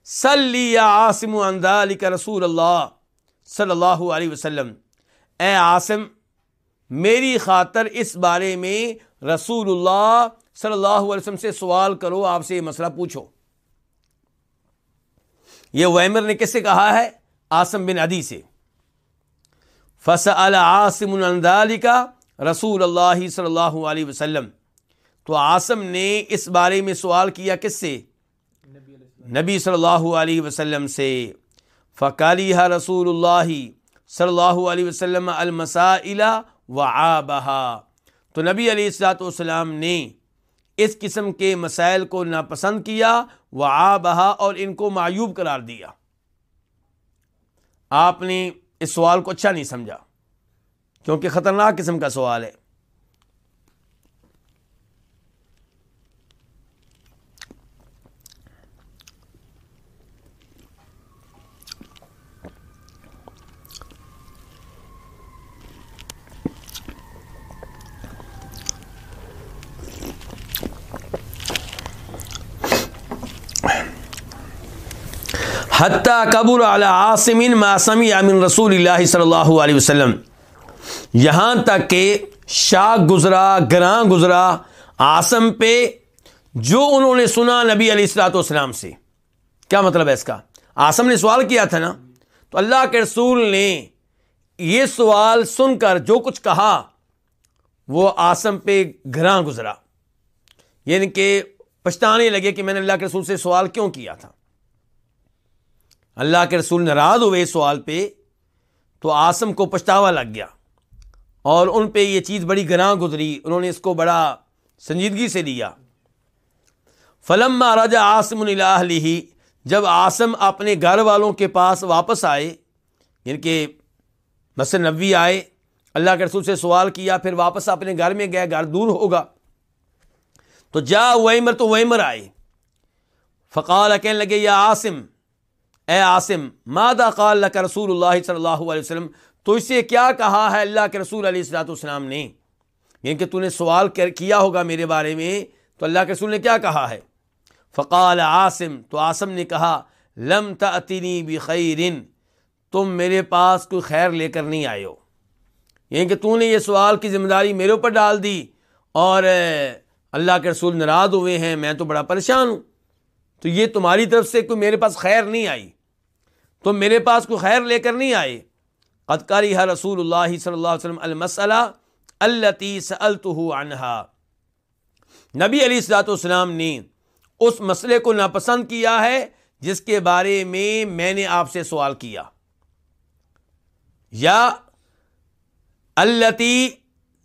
سلی یا آسم علی کا رسول اللہ صلی اللہ علیہ وسلم۔ اے آسم میری خاطر اس بارے میں رسول اللہ صلی اللہ علیہ وسلم سے سوال کرو، آپ سے یہ مسئلہ پوچھو۔ یہ ویمر نے کس سے کہا ہے؟ آسم بن ادی سے۔ فص العاصم علی کا رسول اللہ صلی اللہ علیہ وسلم۔ تو آسم نے اس بارے میں سوال کیا کس سے؟ نبی صلی اللہ علیہ وسلم سے فقالی رسول اللہ صلی اللہ علیہ وسلم المسائل و آبہا تو نبی علیہ السلاۃ والسلام نے اس قسم کے مسائل کو ناپسند کیا و آبہا اور ان کو معیوب قرار دیا۔ آپ نے اس سوال کو اچھا نہیں سمجھا، کیونکہ خطرناک قسم کا سوال ہے۔ حتیٰ قبول علی عاصمین معصمی امن رسول اللہ صلی اللہ علیہ وسلم۔ یہاں تک کہ شاہ گزرا، گراں گزرا آسم پہ جو انہوں نے سنا نبی علیہ السلاۃ والسلام سے۔ کیا مطلب ہے اس کا؟ آسم نے سوال کیا تھا نا؟ تو اللہ کے رسول نے یہ سوال سن کر جو کچھ کہا، وہ آسم پہ گراں گزرا۔ یعنی کہ پچھتانے لگے کہ میں نے اللہ کے رسول سے سوال کیوں کیا تھا؟ اللہ کے رسول ناراض ہوئے اس سوال پہ، تو آسم کو پچھتاوا لگ گیا۔ اور ان پہ یہ چیز بڑی گراں گزری، انہوں نے اس کو بڑا سنجیدگی سے لیا۔ فلم راجا آسم الہی جب آسم اپنے گھر والوں کے پاس واپس آئے یعنی کہ مسر نبی آئے، اللہ کے رسول سے سوال کیا، پھر واپس اپنے گھر میں گئے، گھر دور ہوگا۔ تو جا ویمر، تو ویمر آئے۔ فقال، کہنے لگے، یا آسم اے آسم مادہ قال اللہ رسول اللہ صلی اللہ علیہ وسلم؟ تو اسے کیا کہا ہے اللہ کے رسول علیہ السلاۃ والسلام نے؟ یعنی کہ تو نے سوال کیا ہوگا میرے بارے میں؟ تو اللہ کے رسول نے کیا کہا ہے؟ فقال عاصم، تو آسم نے کہا، لم تأتنی بخیر، تم میرے پاس کوئی خیر لے کر نہیں آئے ہو۔ یعنی کہ تو نے یہ سوال کی ذمہ داری میرے اوپر ڈال دی اور اللہ کے رسول ناراض ہوئے ہیں، میں تو بڑا پریشان ہوں۔ تو یہ تمہاری طرف سے کوئی میرے پاس خیر نہیں آئی۔ تم میرے پاس کوئی خیر لے کر نہیں آئے۔ قدکاری ہے رسول اللہ صلی اللہ علیہ وسلم المسلہ التی سألتہ عنہا۔ نبی علیہ السلاۃ والسلام نے اس مسئلے کو ناپسند کیا ہے، جس کے بارے میں میں نے آپ سے سوال کیا۔ یا التی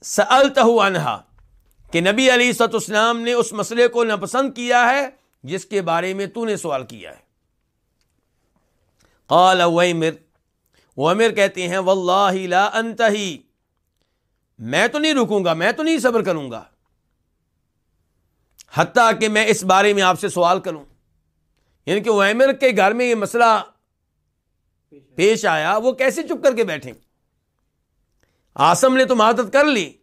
سألتہ عنہا، کہ نبی علی سط اسلام نے اس مسئلے کو ناپسند کیا ہے جس کے بارے میں تو نے سوال کیا ہے۔ قال ویمر ویمر کہتے ہیں، واللہ لا انتہی، میں تو نہیں رکوں گا، میں تو نہیں صبر کروں گا۔ حتیٰ کہ میں اس بارے میں آپ سے سوال کروں۔ یعنی کہ ویمر کے گھر میں یہ مسئلہ پیش آیا، وہ کیسے چپ کر کے بیٹھے؟ آسم نے تو مدد کر لی،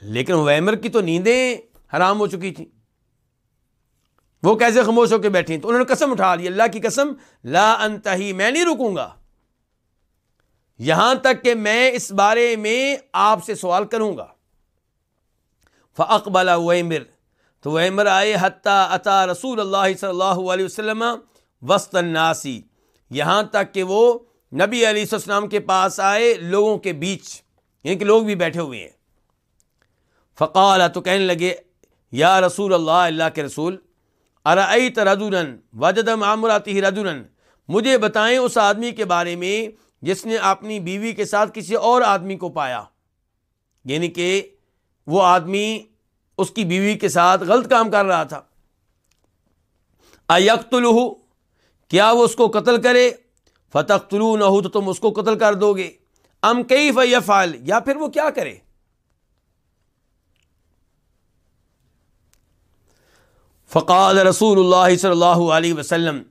لیکن ویمر کی تو نیندیں حرام ہو چکی تھیں۔ وہ کیسے خاموش ہو کے بیٹھی تو انہوں نے قسم اٹھا لی، اللہ کی قسم، لا انتہی، میں نہیں رکوں گا۔ یہاں تک کہ میں اس بارے میں آپ سے سوال کروں گا۔ فقبلا ویمر تو ویمر آئے حتیٰ عطا رسول اللہ صلی اللہ علیہ وسلم وسط الناسی یہاں تک کہ وہ نبی علیہ السلام کے پاس آئے، لوگوں کے بیچ یعنی کہ لوگ بھی بیٹھے ہوئے ہیں۔ فقال تو کہنے لگے، یا رسول اللہ اللہ کے رسول ارعیت رجولن وجد معموراتی رجولن مجھے بتائیں اس آدمی کے بارے میں جس نے اپنی بیوی کے ساتھ کسی اور آدمی کو پایا۔ یعنی کہ وہ آدمی اس کی بیوی کے ساتھ غلط کام کر رہا تھا۔ ایکت کیا وہ اس کو قتل کرے؟ فتح طلوع نہ ہو تو تم اس کو قتل کر دو گے۔ ام کئی فیفعل یا پھر وہ کیا کرے؟ فقال رسول اللہ صلی اللہ علیہ وسلم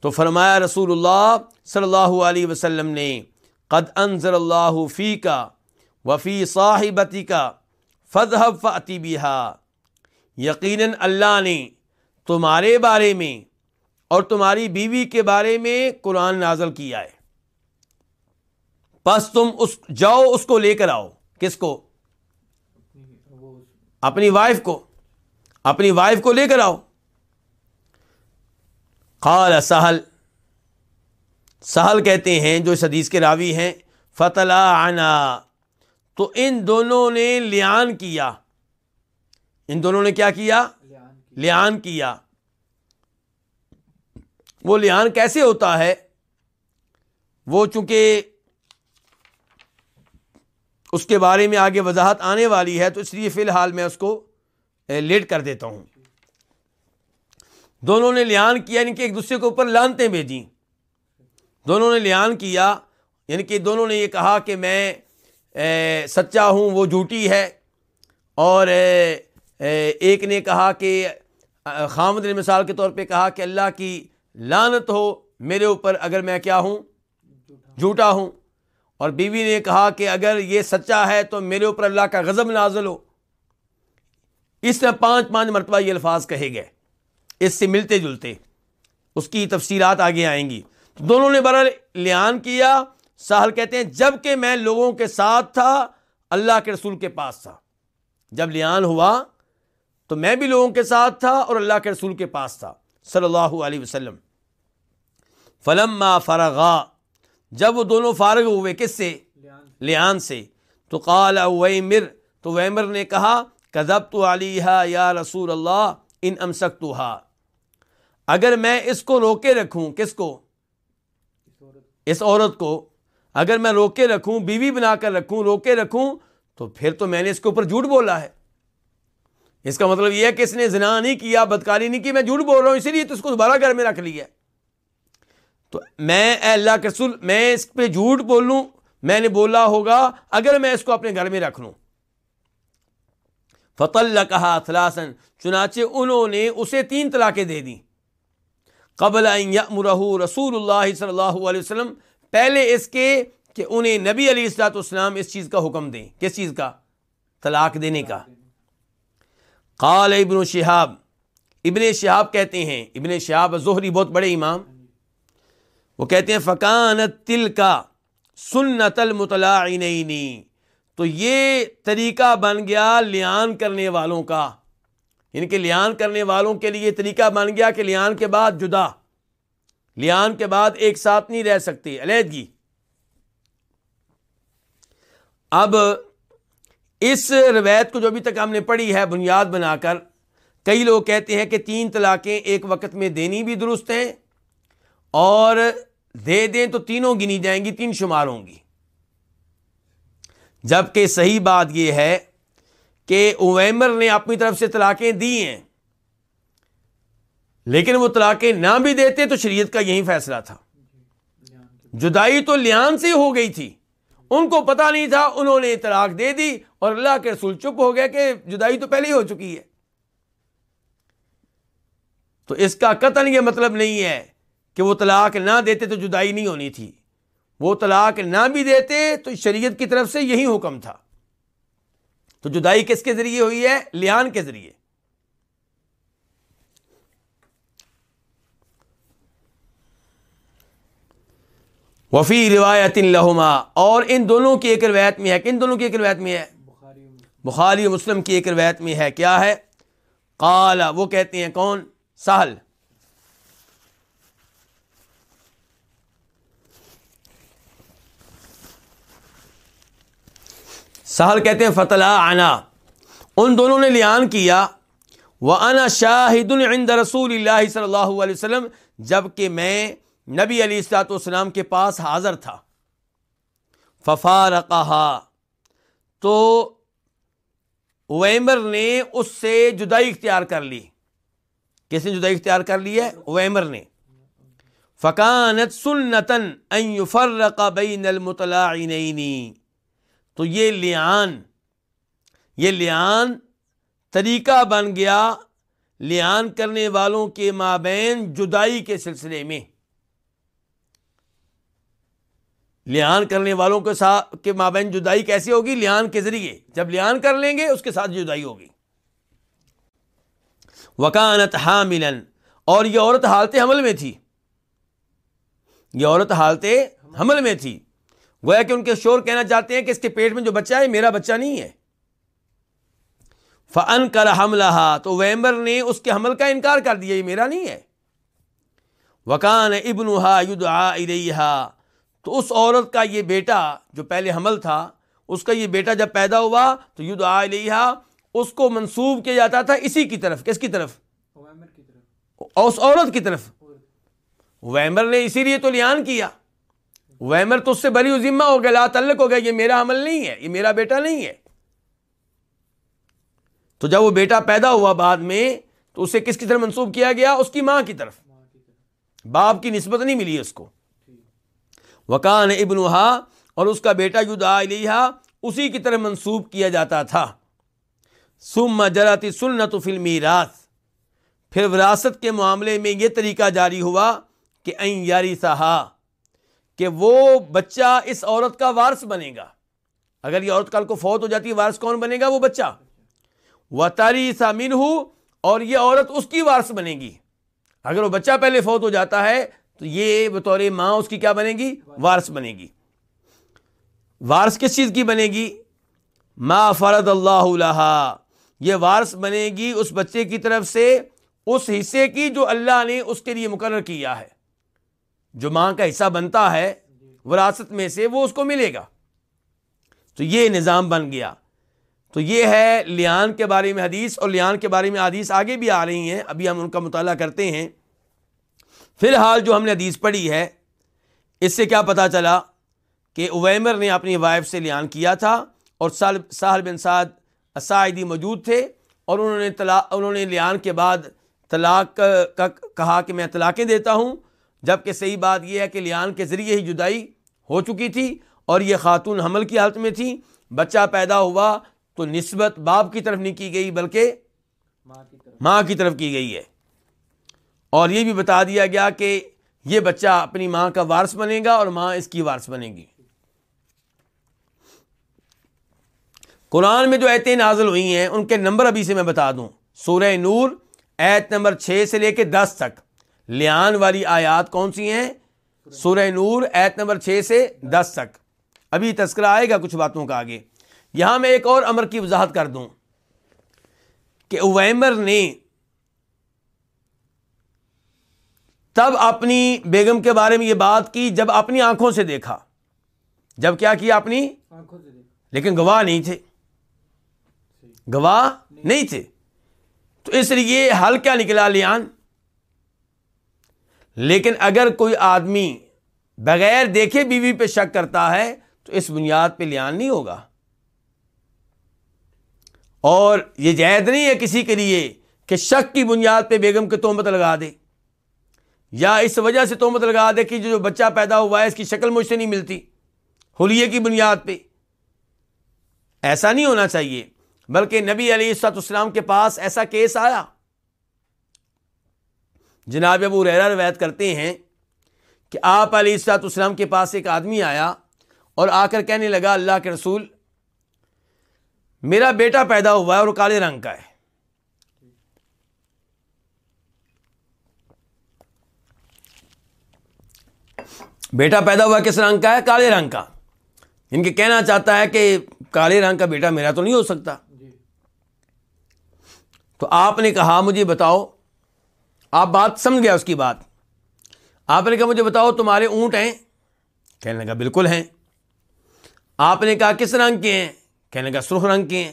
تو فرمایا رسول اللہ صلی اللہ علیہ وسلم نے قد انضر اللہ فی کا وفی صاحبتی کا فضحب فعتی بہا۔ یقیناً اللہ نے تمہارے بارے میں اور تمہاری بیوی کے بارے میں قرآن نازل کیا ہے۔ بس تم اس جاؤ اس کو لے کر آؤ۔ کس کو؟ اپنی وائف کو۔ اپنی وائف کو لے کر آؤ۔ قال سہل سہل کہتے ہیں، جو اس حدیث کے راوی ہیں فتلا آنا تو ان دونوں نے لیان کیا۔ ان دونوں نے کیا کیا؟ لیان کیا۔ وہ لیان کیسے ہوتا ہے؟ وہ چونکہ اس کے بارے میں آگے وضاحت آنے والی ہے، تو اس لیے فی الحال میں اس کو لیٹ کر دیتا ہوں۔ دونوں نے لیان کیا یعنی کہ ایک دوسرے کے اوپر لانتے بھیجیں۔ دونوں نے لیان کیا یعنی کہ دونوں نے یہ کہا کہ میں سچا ہوں، وہ جھوٹی ہے۔ اور ایک نے کہا کہ، خامد نے مثال کے طور پہ کہا کہ اللہ کی لانت ہو میرے اوپر اگر میں کیا ہوں؟ جھوٹا ہوں۔ اور بیوی نے کہا کہ اگر یہ سچا ہے تو میرے اوپر اللہ کا غضب نازل ہو۔ اس میں پانچ پانچ مرتبہ یہ الفاظ کہے گئے۔ اس سے ملتے جلتے اس کی تفصیلات آگے آئیں گی۔ دونوں نے بڑا لیان کیا۔ ساحل کہتے ہیں، جبکہ میں لوگوں کے ساتھ تھا، اللہ کے رسول کے پاس تھا۔ جب لیان ہوا تو میں بھی لوگوں کے ساتھ تھا اور اللہ کے رسول کے پاس تھا۔ صلی اللہ علیہ وسلم۔ فلم فرغا، جب وہ دونوں فارغ ہوئے، کس سے؟ لیان سے۔ تو قال ویمر تو ویمر نے کہا کذب تو علیہ یا رسول اللہ، ان امسک اگر میں اس کو روکے رکھوں، کس کو؟ اس عورت کو۔ اگر میں روکے رکھوں، بیوی بنا کر رکھوں، روکے رکھوں، تو پھر تو میں نے اس کے اوپر جھوٹ بولا ہے۔ اس کا مطلب یہ ہے کہ اس نے زنا نہیں کیا، بدکاری نہیں کی، میں جھوٹ بول رہا ہوں، اسی لیے تو اس کو دوبارہ گھر میں رکھ لیا۔ تو میں، اے اللہ کے رسول، میں اس پہ جھوٹ بولوں، میں نے بولا ہوگا، اگر میں اس کو اپنے گھر میں رکھ لوں۔ فت اللہ کہا تھلاسن چنانچہ انہوں نے اسے تین طلاقیں دے دیں۔ قبل مرح رسول اللہ صلی اللہ علیہ وسلم، پہلے اس کے کہ انہیں نبی علی السلاط اسلام اس چیز کا حکم دیں۔ کس چیز کا؟ طلاق دینے کا۔ قال ابن شہاب ابن شہاب کہتے ہیں، ابن شہاب ظہری بہت بڑے امام۔ وہ کہتے ہیں فقان تل کا سنت المطلعینی تو یہ طریقہ بن گیا لیان کرنے والوں کا۔ یعنی ان کے لیان کرنے والوں کے لیے طریقہ بن گیا کہ لیان کے بعد جدا۔ لیان کے بعد ایک ساتھ نہیں رہ سکتے، علیحدگی۔ اب اس روایت کو جو ابھی تک ہم نے پڑھی ہے بنیاد بنا کر، کئی لوگ کہتے ہیں کہ تین طلاقیں ایک وقت میں دینی بھی درست ہیں اور دے دیں تو تینوں گنی جائیں گی، تین شمار ہوں گی۔ جبکہ صحیح بات یہ ہے کہ اویمر نے اپنی طرف سے طلاقیں دی ہیں۔ لیکن وہ طلاقیں نہ بھی دیتے تو شریعت کا یہی فیصلہ تھا۔ جدائی تو لیان سے ہو گئی تھی۔ ان کو پتا نہیں تھا، انہوں نے طلاق دے دی اور اللہ کے رسول چپ ہو گیا کہ جدائی تو پہلے ہی ہو چکی ہے۔ تو اس کا قتل یہ مطلب نہیں ہے کہ وہ طلاق نہ دیتے تو جدائی نہیں ہونی تھی۔ وہ طلاق نہ بھی دیتے تو شریعت کی طرف سے یہی حکم تھا۔ تو جدائی کس کے ذریعے ہوئی ہے؟ لیان کے ذریعے۔ وفی روایت لہما اور ان دونوں کی ایک روایت میں ہے۔ کن دونوں کی ایک روایت میں ہے؟ بخاری مسلم کی ایک روایت میں ہے۔ کیا ہے؟ قال وہ کہتے ہیں کون؟ سہل۔ سہل کہتے ہیں فتح آنا ان دونوں نے لیان کیا۔ وہ انا شاہد عند رسول اللہ صلی اللہ علیہ وسلم جبکہ میں نبی علی السلاط والسلام کے پاس حاضر تھا۔ ففار تو ویمر نے اس سے جدائی اختیار کر لی۔ کس نے جدائی اختیار کر لی ہے؟ ویمر نے۔ فکانت سنتن فرق بین المطلعینین تو یہ لیان یہ لیان طریقہ بن گیا لیان کرنے والوں کے مابین جدائی کے سلسلے میں۔ لیان کرنے والوں کے ساتھ کے مابین جدائی کیسی ہوگی؟ لیان کے ذریعے۔ جب لیان کر لیں گے، اس کے ساتھ جدائی ہوگی۔ وکانت حاملن اور یہ عورت حالت حمل میں تھی۔ یہ عورت حالت حمل میں تھی۔ گویا کہ ان کے شور کہنا چاہتے ہیں کہ اس کے پیٹ میں جو بچہ ہے میرا بچہ نہیں ہے۔ فن کر حملہ تو ویمبر نے اس کے حمل کا انکار کر دیا یہ میرا نہیں ہے۔ وکان ابن تو اس عورت کا یہ بیٹا جو پہلے حمل تھا اس کا یہ بیٹا جب پیدا ہوا تو ید علیہ اس کو منسوب کیا جاتا تھا اسی کی طرف کس کی طرف؟ اس عورت کی طرف۔ ویمر نے اسی لیے تو لیان کیا۔ ویمر تو اس سے بری ذمہ ہو گیا لا تعلق ہو گیا یہ میرا عمل نہیں ہے، یہ میرا بیٹا نہیں ہے۔ تو جب وہ بیٹا پیدا ہوا بعد میں، تو اسے کس کی طرف منسوب کیا گیا؟ اس کی ماں کی طرف۔ باپ کی نسبت نہیں ملی اس کو۔ وکان ابن اور اس کا بیٹا علیہ اسی کی طرح منسوب کیا جاتا تھا۔ سم جراتی سنت فلمی راس پھر وراثت کے معاملے میں یہ طریقہ جاری ہوا کہ این یاری سہا کہ وہ بچہ اس عورت کا وارث بنے گا۔ اگر یہ عورت کل کو فوت ہو جاتی ہے، وارث کون بنے گا؟ وہ بچہ۔ وہ تاری سا من اور یہ عورت اس کی وارث بنے گی۔ اگر وہ بچہ پہلے فوت ہو جاتا ہے، تو یہ بطور ماں اس کی کیا بنے گی؟ وارث بنے گی۔ وارث کس چیز کی بنے گی؟ ما فرد اللہ یہ وارث بنے گی اس بچے کی طرف سے، اس حصے کی جو اللہ نے اس کے لیے مقرر کیا ہے۔ جو ماں کا حصہ بنتا ہے، وراثت میں سے وہ اس کو ملے گا۔ تو یہ نظام بن گیا۔ تو یہ ہے لیان کے بارے میں حدیث اور لیان کے بارے میں حدیث آگے بھی آ رہی ہیں۔ ابھی ہم ان کا مطالعہ کرتے ہیں۔ فی الحال جو ہم نے حدیث پڑھی ہے، اس سے کیا پتا چلا کہ اویمر نے اپنی وائف سے لیان کیا تھا اور ساحل بن سعد اسائدی موجود تھے اور انہوں نے طلاق انہوں نے لیان کے بعد طلاق کا کہا کہ میں طلاقیں دیتا ہوں جبکہ صحیح بات یہ ہے کہ لیان کے ذریعے ہی جدائی ہو چکی تھی اور یہ خاتون حمل کی حالت میں تھی۔ بچہ پیدا ہوا تو نسبت باپ کی طرف نہیں کی گئی بلکہ ماں کی طرف۔ کی گئی ہے۔ اور یہ بھی بتا دیا گیا کہ یہ بچہ اپنی ماں کا وارث بنے گا اور ماں اس کی وارث بنے گی۔ قرآن میں جو ایتیں نازل ہوئی ہیں ان کے نمبر ابھی سے میں بتا دوں۔ سورہ نور ایت نمبر چھ سے لے کے دس تک۔ لیان والی آیات کون سی ہیں؟ سورہ نور ایت نمبر چھ سے دس تک۔ ابھی تذکرہ آئے گا کچھ باتوں کا آگے۔ یہاں میں ایک اور امر کی وضاحت کر دوں۔ کہ اویمر نے تب اپنی بیگم کے بارے میں یہ بات کی جب اپنی آنکھوں سے دیکھا۔ جب کیا کیا اپنی؟ لیکن گواہ نہیں تھے۔ گواہ نہیں تھے۔ تو اس لیے حل کیا نکلا لیان؟ لیکن اگر کوئی آدمی بغیر دیکھے بیوی پہ شک کرتا ہے، تو اس بنیاد پہ لیان نہیں ہوگا۔ اور یہ جائید نہیں ہے کسی کے لیے کہ شک کی بنیاد پہ بیگم کے تومت لگا دے۔ یا اس وجہ سے تومت لگا دے کہ جو بچہ پیدا ہوا ہے، اس کی شکل مجھ سے نہیں ملتی۔ ہولیے کی بنیاد پہ۔ ایسا نہیں ہونا چاہیے، بلکہ نبی علی السط اسلام کے پاس ایسا کیس آیا۔ جناب ابو ریرا روایت کرتے ہیں کہ آپ علی السط اسلام کے پاس ایک آدمی آیا اور آ کر کہنے لگا، اللہ کے رسول، میرا بیٹا پیدا ہوا ہے اور کالے رنگ کا ہے۔ بیٹا پیدا ہوا کس رنگ کا ہے؟ کالے رنگ کا۔ یعنی ان کے کہنا چاہتا ہے کہ کالے رنگ کا بیٹا میرا تو نہیں ہو سکتا۔ تو آپ نے کہا، مجھے بتاؤ آپ بات سمجھ گیا اس کی بات۔ آپ نے کہا مجھے بتاؤ تمہارے اونٹ ہیں؟ کہنے لگا بالکل ہیں۔ آپ نے کہا کس رنگ کے ہیں؟ کہنے کا سرخ رنگ کے ہیں۔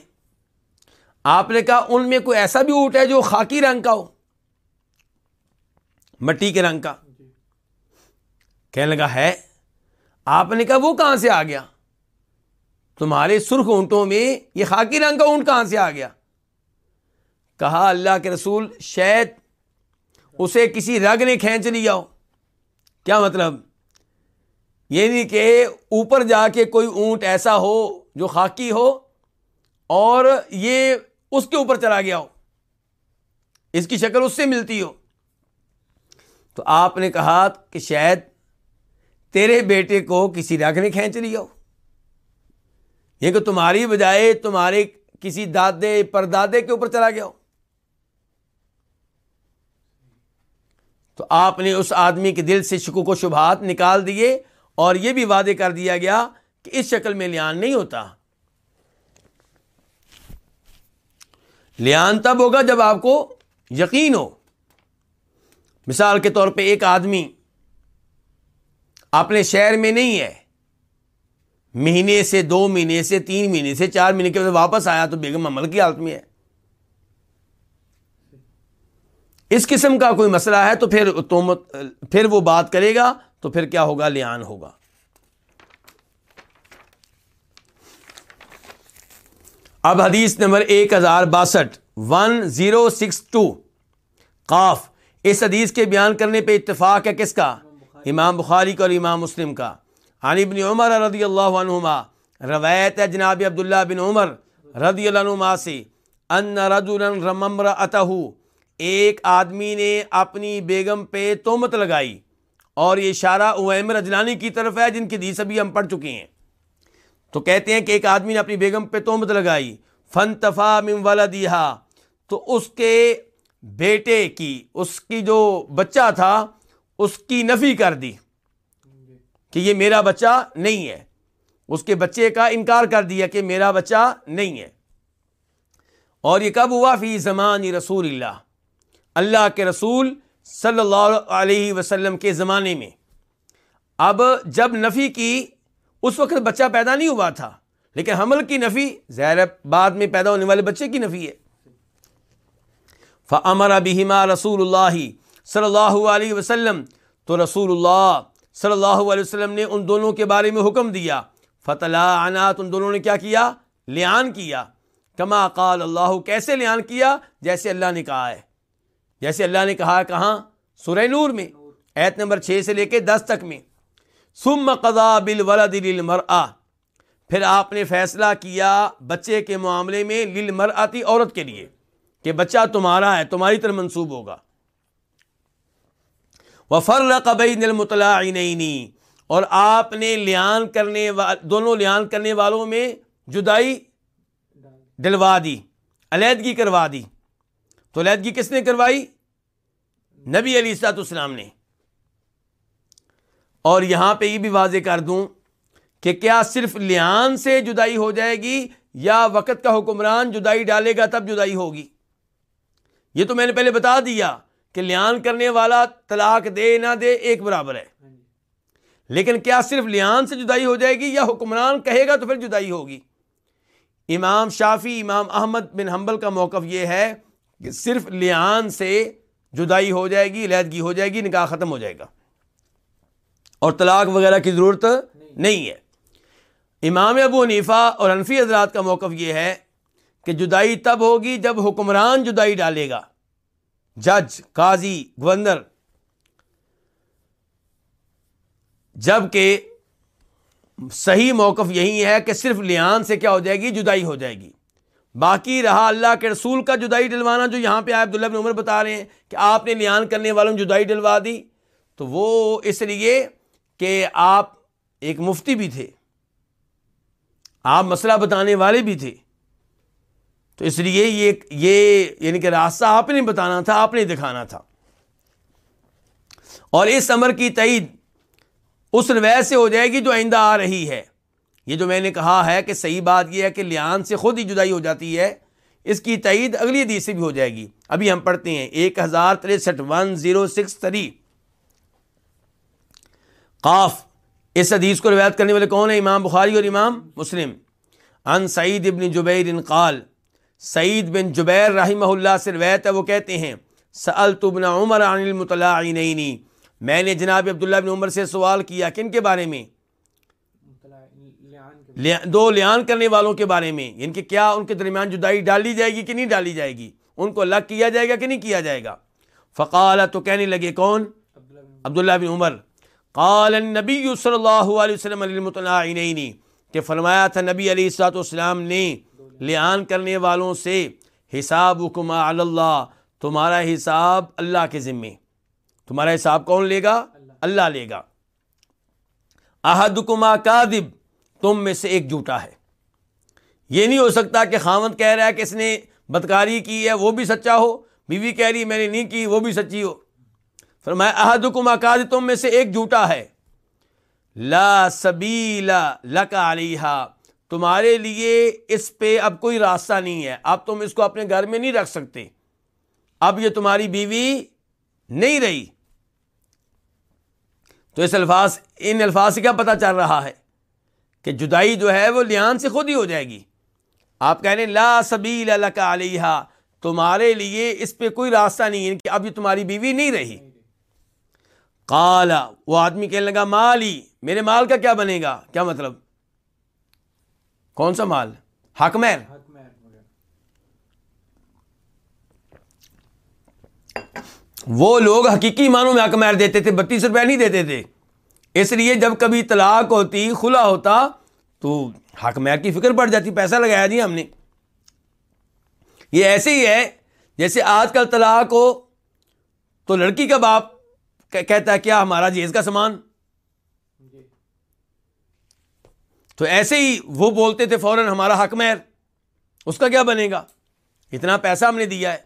آپ نے کہا ان میں کوئی ایسا بھی اونٹ ہے جو خاکی رنگ کا ہو۔ مٹی کے رنگ کا۔ کہنے لگا ہے۔ آپ نے کہا وہ کہاں سے آ گیا؟ تمہارے سرخ اونٹوں میں یہ خاکی رنگ کا اونٹ کہاں سے آ گیا؟ کہا اللہ کے رسول شاید اسے کسی رگ نے کھینچ لیا ہو۔ کیا مطلب؟ یہ نہیں کہ اوپر جا کے کوئی اونٹ ایسا ہو جو خاکی ہو اور یہ اس کے اوپر چلا گیا ہو۔ اس کی شکل اس سے ملتی ہو۔ تو آپ نے کہا کہ شاید تیرے بیٹے کو کسی رگ نے کھینچ لیا ہو۔ یہ کہ تمہاری بجائے تمہارے کسی دادے پردادے کے اوپر چلا گیا ہو۔ تو آپ نے اس آدمی کے دل سے شکو کو شبہات نکال دیے اور یہ بھی وعدے کر دیا گیا کہ اس شکل میں لیان نہیں ہوتا۔ لیان تب ہوگا جب آپ کو یقین ہو۔ مثال کے طور پہ ایک آدمی اپنے شہر میں نہیں ہے۔ مہینے سے دو مہینے سے تین مہینے سے چار مہینے کے بعد واپس آیا تو بیگم عمل کی حالت میں ہے۔ اس قسم کا کوئی مسئلہ ہے تو پھر تومت پھر وہ بات کرے گا تو پھر کیا ہوگا؟ لیان ہوگا۔ اب حدیث نمبر ایک ہزار باسٹھ، ون زیرو سکس ٹو۔ قاف، اس حدیث کے بیان کرنے پہ اتفاق ہے کس کا؟ امام بخاری کا اور امام مسلم کا۔ عن ابن عمر رضی اللہ عنہما، روایت ہے جناب عبداللہ بن عمر رضی اللہ عنہما سے، ان رجلا رممرأتہ ایک آدمی نے اپنی بیگم پہ تومت لگائی اور یہ اشارہ اویمر اجلانی کی طرف ہے جن کی دیس ابھی ہم پڑھ چکے ہیں۔ تو کہتے ہیں کہ ایک آدمی نے اپنی بیگم پہ تومت لگائی فن تفا من ولدیہا۔ تو اس کے بیٹے کی، اس کی جو بچہ تھا، اس کی نفی کر دی کہ یہ میرا بچہ نہیں ہے۔ اس کے بچے کا انکار کر دیا کہ میرا بچہ نہیں ہے۔ اور یہ کب ہوا؟ فی زمان رسول اللہ۔ اللہ کے رسول صلی اللہ علیہ وسلم کے زمانے میں۔ اب جب نفی کی اس وقت بچہ پیدا نہیں ہوا تھا، لیکن حمل کی نفی زہر بعد میں پیدا ہونے والے بچے کی نفی ہے۔ فمر بہما رسول اللہ صلی اللہ علیہ وسلم۔ تو رسول اللہ صلی اللہ علیہ وسلم نے ان دونوں کے بارے میں حکم دیا۔ فتح عنات ان دونوں نے کیا کیا؟ لیان کیا۔ کما قال اللہ کیسے لیان کیا؟ جیسے اللہ نے کہا ہے۔ جیسے اللہ نے کہا کہاں؟ سورہ نور میں، ایت نمبر چھ سے لے کے دس تک میں۔ سم قضا بل ولد پھر آپ نے فیصلہ کیا بچے کے معاملے میں لل مر آتی عورت کے لیے کہ بچہ تمہارا ہے، تمہاری طرح منسوب ہوگا۔ وفر قبئی نل اور آپ نے لیان کرنے دونوں لیان کرنے والوں میں جدائی ڈلوا دی، علیحدگی کروا دی۔ تو علیحدگی کس نے کروائی؟ نبی علی سات اسلام نے۔ اور یہاں پہ یہ بھی واضح کر دوں کہ کیا صرف لیان سے جدائی ہو جائے گی یا وقت کا حکمران جدائی ڈالے گا تب جدائی ہوگی؟ یہ تو میں نے پہلے بتا دیا کہ لیان کرنے والا طلاق دے نہ دے ایک برابر ہے۔ لیکن کیا صرف لیان سے جدائی ہو جائے گی یا حکمران کہے گا تو پھر جدائی ہوگی؟ امام شافی امام احمد بن حنبل کا موقف یہ ہے کہ صرف لیان سے جدائی ہو جائے گی، علیحدگی ہو جائے گی، نکاح ختم ہو جائے گا۔ اور طلاق وغیرہ کی ضرورت نہیں ہے۔ امام ابو نیفا اور انفی حضرات کا موقف یہ ہے کہ جدائی تب ہوگی جب حکمران جدائی ڈالے گا۔ جج، قاضی، گورنر۔ جبکہ صحیح موقف یہی ہے کہ صرف لیان سے کیا ہو جائے گی، جدائی ہو جائے گی۔ باقی رہا اللہ کے رسول کا جدائی ڈلوانا جو یہاں پہ عبداللہ بن عمر بتا رہے ہیں کہ آپ نے لیان کرنے والوں نے جدائی ڈلوا دی، تو وہ اس لیے کہ آپ ایک مفتی بھی تھے، آپ مسئلہ بتانے والے بھی تھے۔ تو اس لیے یہ یہ یعنی کہ راستہ آپ نے بتانا تھا، آپ نے دکھانا تھا۔ اور اس عمر کی تعید اس روایت سے ہو جائے گی جو آئندہ آ رہی ہے۔ یہ جو میں نے کہا ہے کہ صحیح بات یہ ہے کہ لیان سے خود ہی جدائی ہو جاتی ہے، اس کی تعید اگلی حدیث سے بھی ہو جائے گی۔ ابھی ہم پڑھتے ہیں، ایک ہزار تریسٹھ ون زیرو سکس تھری قاف۔ اس حدیث کو روایت کرنے والے کون ہیں؟ امام بخاری اور امام مسلم۔ ان سعید ابن جبیر ان قال، سعید بن جبیر رحمہ اللہ سے روایت ہے، وہ کہتے ہیں، سألت ابن عمر عن المطلعینینی میں نے جناب عبداللہ بن عمر سے سوال کیا کن کے بارے میں دو لیان کرنے والوں کے بارے میں یعنی ان کے کیا ان کے درمیان جدائی ڈالی جائے گی کہ نہیں ڈالی جائے گی؟ ان کو الگ کیا جائے گا کہ نہیں کیا جائے گا؟ فقال، تو کہنے لگے، کون؟ عبداللہ بن عمر۔ قال، النبی صلی اللہ علیہ وسلم المطلعینینی کہ فرمایا تھا نبی علیہ السلاۃ والسلام نے، لیان کرنے والوں سے حساب حکمہ اللہ، تمہارا حساب اللہ کے ذمے۔ تمہارا حساب کون لے گا؟ اللہ لے گا۔ احدکما کاذب تم میں سے ایک جھوٹا ہے۔ یہ نہیں ہو سکتا کہ خامد کہہ رہا ہے کہ اس نے بدکاری کی ہے، وہ بھی سچا ہو۔ بیوی کہہ رہی میں نے نہیں کی، وہ بھی سچی ہو۔ فرمایا، احدکما کاذب تم میں سے ایک جھوٹا ہے۔ لا سبیلا لکا علیہ تمہارے لیے اس پہ اب کوئی راستہ نہیں ہے۔ اب تم اس کو اپنے گھر میں نہیں رکھ سکتے۔ اب یہ تمہاری بیوی نہیں رہی۔ تو اس الفاظ، ان الفاظ سے کیا پتہ چل رہا ہے؟ کہ جدائی جو ہے وہ لیان سے خود ہی ہو جائے گی۔ آپ کہہ رہے ہیں، لا سبیل لکا علیہ تمہارے لیے اس پہ کوئی راستہ نہیں ہے کہ اب یہ تمہاری بیوی نہیں رہی۔ کالا وہ آدمی کہنے لگا مال ہی میرے مال کا کیا بنے گا؟ کیا مطلب؟ کون سا مال؟ حق میر وہ لوگ حقیقی معنوں میں حق میر دیتے تھے، بتیس روپے نہیں دیتے تھے۔ اس لیے جب کبھی طلاق ہوتی، کھلا ہوتا، تو حق میر کی فکر پڑ جاتی، پیسہ لگایا جی ہم نے۔ یہ ایسے ہی ہے، جیسے آج کل طلاق ہو تو لڑکی کا باپ کہتا ہے، کیا ہمارا جیز کا سامان؟ تو ایسے ہی وہ بولتے تھے فوراً، ہمارا حق میر اس کا کیا بنے گا؟ اتنا پیسہ ہم نے دیا ہے۔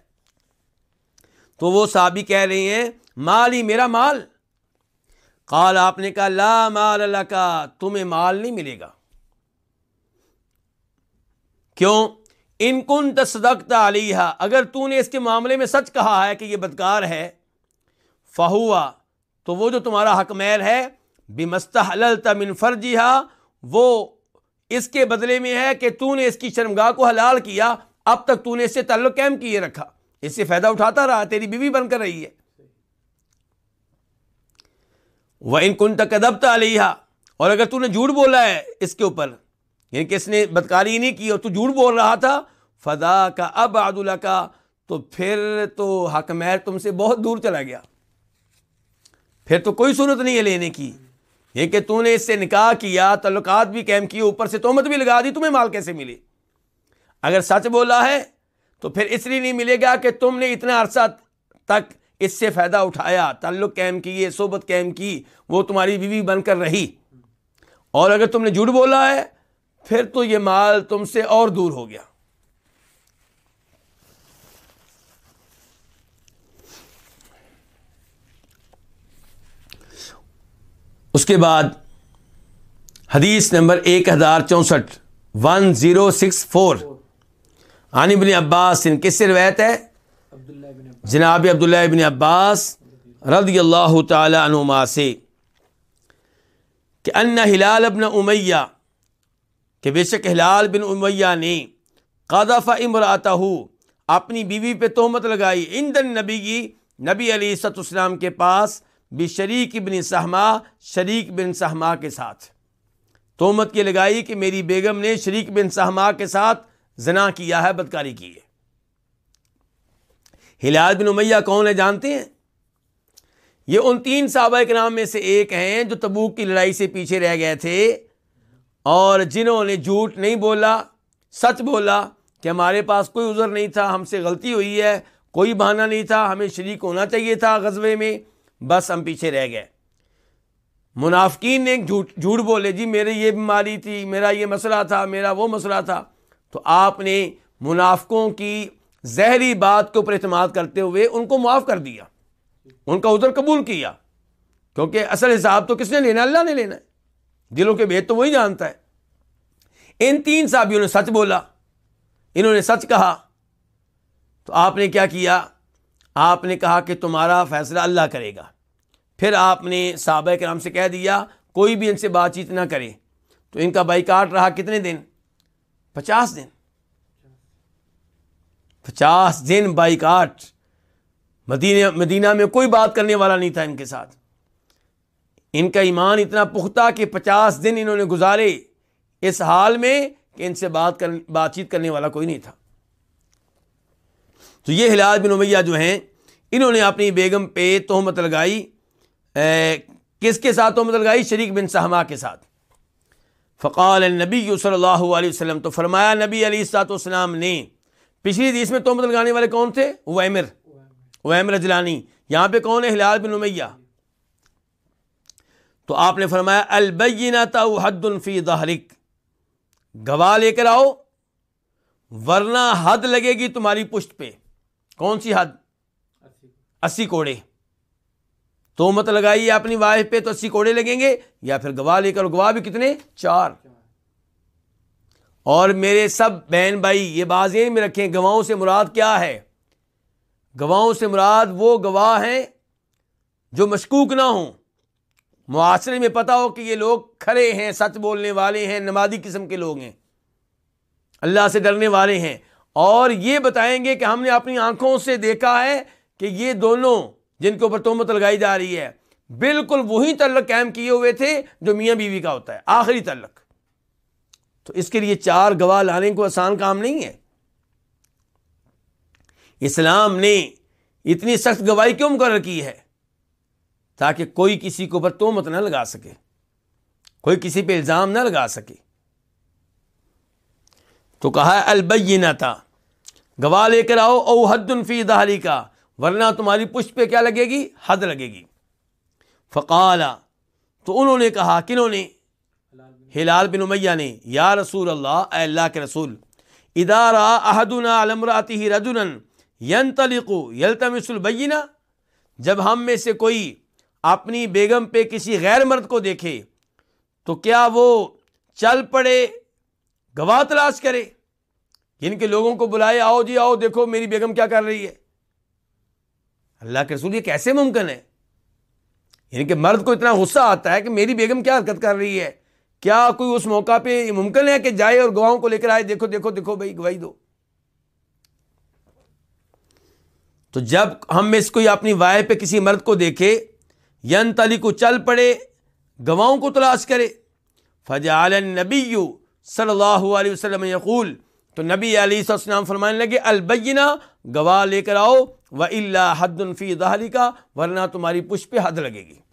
تو وہ صحابی کہہ رہے ہیں مال ہی میرا مال؟ قال، آپ نے کہا، لا مال اللہ کا تمہیں مال نہیں ملے گا۔ کیوں؟ ان کن تصدقت علیہ اگر تو نے اس کے معاملے میں سچ کہا ہے کہ یہ بدکار ہے، فہوا، تو وہ جو تمہارا حق میر ہے بے مستحل تمن وہ اس کے بدلے میں ہے کہ تو نے اس کی شرمگاہ کو حلال کیا، اب تک تو نے اس سے تعلق قائم کیے رکھا۔ اس سے فائدہ اٹھاتا رہا، تیری بیوی بن کر رہی ہے۔ وہ ان کن تک ادبتا علیہ اور اگر تو نے جھوٹ بولا ہے اس کے اوپر یعنی کہ اس نے بدکاری نہیں کی اور تو جھوٹ بول رہا تھا فدا کا اب اللہ کا تو پھر تو حق میر تم سے بہت دور چلا گیا۔ پھر تو کوئی صورت نہیں ہے لینے کی۔ یہ کہ تو نے اس سے نکاح کیا، تعلقات بھی قائم کیے، اوپر سے تومت بھی لگا دی، تمہیں مال کیسے ملی اگر سچ بولا ہے تو پھر اس لیے نہیں ملے گا کہ تم نے اتنا عرصہ تک اس سے فائدہ اٹھایا، تعلق قائم کیے صحبت قائم کی، وہ تمہاری بیوی بن کر رہی۔ اور اگر تم نے جھوٹ بولا ہے، پھر تو یہ مال تم سے اور دور ہو گیا۔ اس کے بعد حدیث نمبر ایک ہزار چونسٹھ، ون زیرو سکس فور۔ عن ابن عباس، ان کس سے روایت ہے؟ جناب عبداللہ ابن عباس رضی اللہ تعالی عنہما سے کہ ان ہلال ابن امیہ، کہ بے شک ہلال بن امیہ نے قذف امراطہ اپنی بیوی پہ تہمت لگائی اندن نبی کی نبی علی ست اسلام کے پاس بھی شریک بن سہما، شریک بن سہما کے ساتھ۔ تہمت کی لگائی کہ میری بیگم نے شریک بن سہما کے ساتھ زنا کیا ہے، بدکاری کی ہے۔ ہلال بن امیہ کون ہے جانتے ہیں؟ یہ ان تین صحابہ کے نام میں سے ایک ہیں جو تبوک کی لڑائی سے پیچھے رہ گئے تھے اور جنہوں نے جھوٹ نہیں بولا، سچ بولا کہ ہمارے پاس کوئی عذر نہیں تھا، ہم سے غلطی ہوئی ہے، کوئی بہانہ نہیں تھا، ہمیں شریک ہونا چاہیے تھا غزبے میں، بس ہم پیچھے رہ گئے۔ منافقین نے جھوٹ جھوٹ بولے جی میرے یہ بیماری تھی، میرا یہ مسئلہ تھا، میرا وہ مسئلہ تھا۔ تو آپ نے منافقوں کی زہری بات کے اوپر اعتماد کرتے ہوئے ان کو معاف کر دیا، ان کا ادھر قبول کیا۔ کیونکہ اصل حساب تو کس نے لینا؟ اللہ نے لینا ہے۔ دلوں کے بھید تو وہی جانتا ہے۔ ان تین صحابیوں نے سچ بولا، انہوں نے سچ کہا۔ تو آپ نے کیا کیا؟ آپ نے کہا کہ تمہارا فیصلہ اللہ کرے گا۔ پھر آپ نے صحابہ کے نام سے کہہ دیا، کوئی بھی ان سے بات چیت نہ کرے۔ تو ان کا بائی کاٹ رہا کتنے دن؟ پچاس دن۔ پچاس دن بائی کاٹ مدینہ مدینہ میں کوئی بات کرنے والا نہیں تھا ان کے ساتھ۔ ان کا ایمان اتنا پختہ کہ پچاس دن انہوں نے گزارے۔ اس حال میں کہ ان سے بات کر بات چیت کرنے والا کوئی نہیں تھا۔ تو یہ ہلال بن امیہ جو ہیں، انہوں نے اپنی بیگم پہ تہمت لگائی۔ کس کے ساتھ تہمت لگائی؟ شریک بن سہما کے ساتھ۔ فقال نبی صلی اللہ علیہ وسلم، تو فرمایا نبی علی سات والسلام نے پچھلی حدیث میں تہمت لگانے والے کون تھے؟ ویمر ویمر اجلانی. یہاں پہ کون ہے؟ ہلال بن امیہ. تو آپ نے فرمایا البینہ حد فی ظہرک. گواہ لے کر آؤ، ورنہ حد لگے گی تمہاری پشت پہ. کون سی حد؟ اسی کوڑے. تو مت لگائیے اپنی وائف پہ تو اسی کوڑے لگیں گے، یا پھر گواہ لے کر گواہ بھی کتنے؟ چار. اور میرے سب بہن بھائی، یہ بازی میں رکھیں، گواہوں سے مراد کیا ہے؟ گواہوں سے مراد وہ گواہ ہیں جو مشکوک نہ ہوں۔ معاشرے میں پتا ہو کہ یہ لوگ کھڑے ہیں، سچ بولنے والے ہیں، نمازی قسم کے لوگ ہیں۔ اللہ سے ڈرنے والے ہیں۔ اور یہ بتائیں گے کہ ہم نے اپنی آنکھوں سے دیکھا ہے کہ یہ دونوں جن کے اوپر تومت لگائی جا رہی ہے، بالکل وہی تعلق قائم کیے ہوئے تھے جو میاں بیوی کا ہوتا ہے، آخری تعلق۔ تو اس کے لیے چار گواہ لانے کو آسان کام نہیں ہے۔ اسلام نے اتنی سخت گواہی کیوں مقرر کی ہے؟ تاکہ کوئی کسی کے اوپر تومت نہ لگا سکے۔ کوئی کسی پہ الزام نہ لگا سکے۔ تو کہا البینہ تھا گواہ لے کر آؤ، او حد فی دہلی کا ورنہ تمہاری پشت پہ کیا لگے گی؟ حد لگے گی۔ فقالا تو انہوں نے کہا، کنہوں نے؟ ہلال بن امیہ نے، یا رسول اللہ، اے اللہ کے رسول ادارہ احدنا علمراتی ہی رجن ین تلقو یلتمس البینہ، جب ہم میں سے کوئی اپنی بیگم پہ کسی غیر مرد کو دیکھے، تو کیا وہ چل پڑے، گواہ تلاش کرے؟ یعنی جن کے لوگوں کو بلائے، آؤ جی آؤ دیکھو میری بیگم کیا کر رہی ہے۔ اللہ کے رسول یہ کیسے ممکن ہے؟ یعنی کہ مرد کو اتنا غصہ آتا ہے کہ میری بیگم کیا حرکت کر رہی ہے؟ کیا کوئی اس موقع پہ یہ ممکن ہے کہ جائے اور گواہوں کو لے کر آئے؟ دیکھو دیکھو دیکھو بھائی، گواہی دو۔ تو جب ہم میں اس کوئی اپنی وائف پہ کسی مرد کو دیکھے، ین تلی کو چل پڑے، گواہوں کو تلاش کرے۔ فجعل نبی صلی اللہ علیہ وسلم یقول، تو نبی علیہ السلام فرمانے لگے، البینہ، گواہ لے کر آؤ و اللہ حد الفی دہلی کا ورنہ تمہاری پش پہ حد لگے گی۔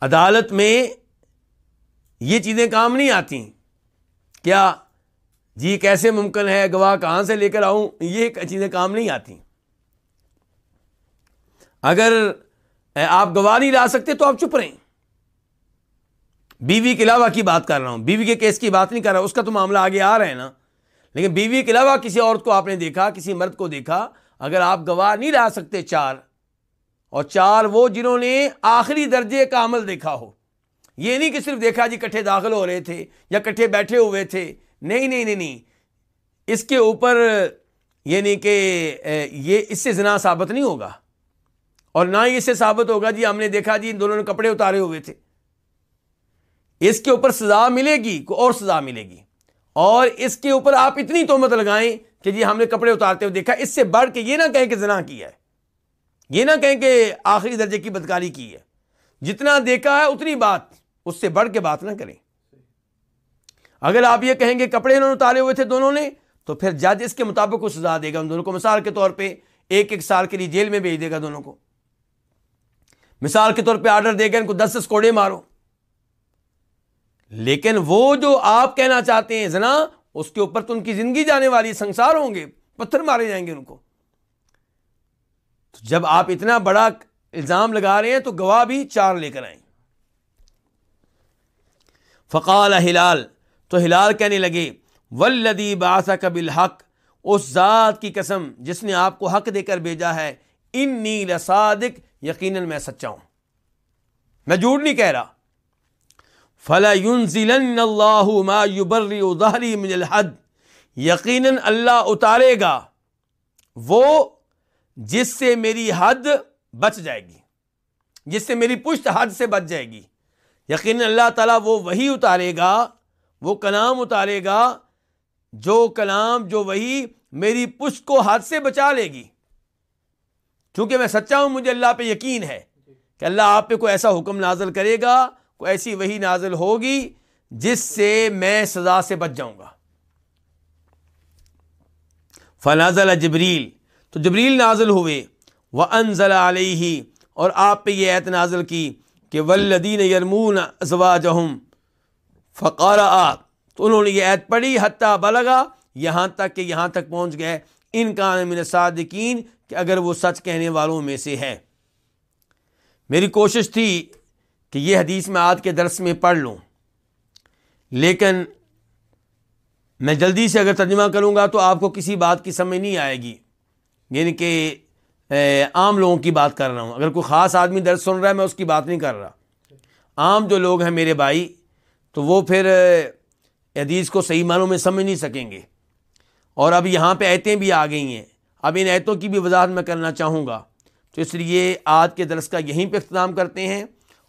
عدالت میں یہ چیزیں کام نہیں آتی کیا جی کیسے ممکن ہے گواہ کہاں سے لے کر آؤں؟ یہ چیزیں کام نہیں آتی اگر آپ گواہ نہیں لا سکتے تو آپ چپ رہیں۔ بیوی کے علاوہ کی بات کر رہا ہوں۔ بیوی کے کیس کی بات نہیں کر رہا، اس کا تو معاملہ آگے آ رہا ہے نا۔ لیکن بیوی کے علاوہ کسی عورت کو آپ نے دیکھا، کسی مرد کو دیکھا، اگر آپ گواہ نہیں لا سکتے چار اور چار وہ جنہوں نے آخری درجے کا عمل دیکھا ہو۔ یہ نہیں کہ صرف دیکھا جی کٹھے داخل ہو رہے تھے یا کٹھے بیٹھے ہوئے تھے۔ نہیں نہیں نہیں نہیں۔ اس کے اوپر یعنی کہ یہ اس سے زنا ثابت نہیں ہوگا۔ اور نہ ہی اس سے ثابت ہوگا جی ہم نے دیکھا جی ان دونوں نے کپڑے اتارے ہوئے تھے۔ اس کے اوپر سزا ملے گی کوئی اور سزا ملے گی۔ اور اس کے اوپر آپ اتنی تومت لگائیں کہ جی ہم نے کپڑے اتارتے ہوئے دیکھا۔ اس سے بڑھ کے یہ نہ کہیں کہ زنا کیا ہے۔ یہ نہ کہیں کہ آخری درجے کی بدکاری کی ہے۔ جتنا دیکھا ہے اتنی بات، اس سے بڑھ کے بات نہ کریں۔ اگر آپ یہ کہیں گے کپڑے انہوں نے اتارے ہوئے تھے دونوں نے، تو پھر جج اس کے مطابق کو سزا دے گا۔ ان دونوں کو مثال کے طور پہ ایک ایک سال کے لیے جیل میں بھیج دے گا دونوں کو۔ مثال کے طور پہ آرڈر دے گا، ان کو دس دس کوڑے مارو۔ لیکن وہ جو آپ کہنا چاہتے ہیں، زنا، اس کے اوپر تو ان کی زندگی جانے والی سنسار ہوں گے، پتھر مارے جائیں گے ان کو۔ تو جب آپ اتنا بڑا الزام لگا رہے ہیں تو گواہ بھی چار لے کر آئیں۔ فقال ہلال، تو ہلال کہنے لگے ولدی باسا کبل حق اس ذات کی قسم جس نے آپ کو حق دے کر بھیجا ہے ان نیل صادق یقیناً میں سچا ہوں۔ میں جھوٹ نہیں کہہ رہا۔ فلا اللہ ما ظہری من الحد۔ یقیناً اللہ اتارے گا، وہ جس سے میری حد بچ جائے گی، جس سے میری پشت حد سے بچ جائے گی۔ یقیناً اللہ تعالیٰ وہ وہی اتارے گا، وہ کلام اتارے گا جو کلام، جو وہی میری پشت کو حد سے بچا لے گی۔ کیونکہ میں سچا ہوں، مجھے اللہ پہ یقین ہے کہ اللہ آپ پہ کوئی ایسا حکم نازل کرے گا، کوئی ایسی وہی نازل ہوگی جس سے میں سزا سے بچ جاؤں گا۔ فنازل جبریل تو جبریل نازل ہوئے۔ وہ انزل علیہ اور آپ پہ یہ ایت نازل کی کہ ولدین یرمون ازوا جہم فقار آ تو انہوں نے یہ ایت پڑھی حتیٰ بلگا یہاں تک کہ یہاں تک پہنچ گئے۔ ان کا من صادقین کہ اگر وہ سچ کہنے والوں میں سے ہے۔ میری کوشش تھی کہ یہ حدیث میں آج کے درس میں پڑھ لوں۔ لیکن میں جلدی سے اگر ترجمہ کروں گا تو آپ کو کسی بات کی سمجھ نہیں آئے گی۔ یعنی کہ عام لوگوں کی بات کر رہا ہوں۔ اگر کوئی خاص آدمی درد سن رہا ہے، میں اس کی بات نہیں کر رہا۔ عام جو لوگ ہیں میرے بھائی، تو وہ پھر حدیث کو صحیح معنوں میں سمجھ نہیں سکیں گے۔ اور اب یہاں پہ ایتیں بھی آ گئی ہیں۔ اب ان ایتوں کی بھی وضاحت میں کرنا چاہوں گا۔ تو اس لیے آج کے درس کا یہیں پہ اختتام کرتے ہیں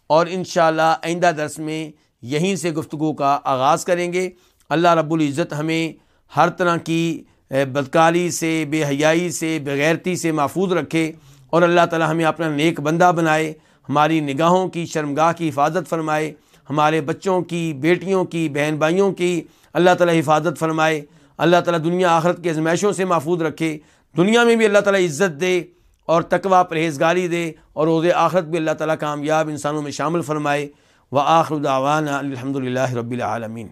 اور انشاءاللہ آئندہ درس میں یہیں سے گفتگو کا آغاز کریں گے۔ اللہ رب العزت ہمیں ہر طرح کی بدکاری سے، بے حیائی سے بغیرتی سے محفوظ رکھے اور اللہ تعالی ہمیں اپنا نیک بندہ بنائے، ہماری نگاہوں کی شرمگاہ کی حفاظت فرمائے، ہمارے بچوں کی، بیٹیوں کی، بہن بھائیوں کی اللہ تعالی حفاظت فرمائے، اللہ تعالیٰ دنیا آخرت کے ازمائشوں سے محفوظ رکھے، دنیا میں بھی اللہ تعالیٰ عزت دے اور تقوا پرہیزگاری دے اور روز آخرت بھی اللہ تعالیٰ کامیاب انسانوں میں شامل فرمائے۔ و آخر دعوانا الحمد للہ رب العالمین۔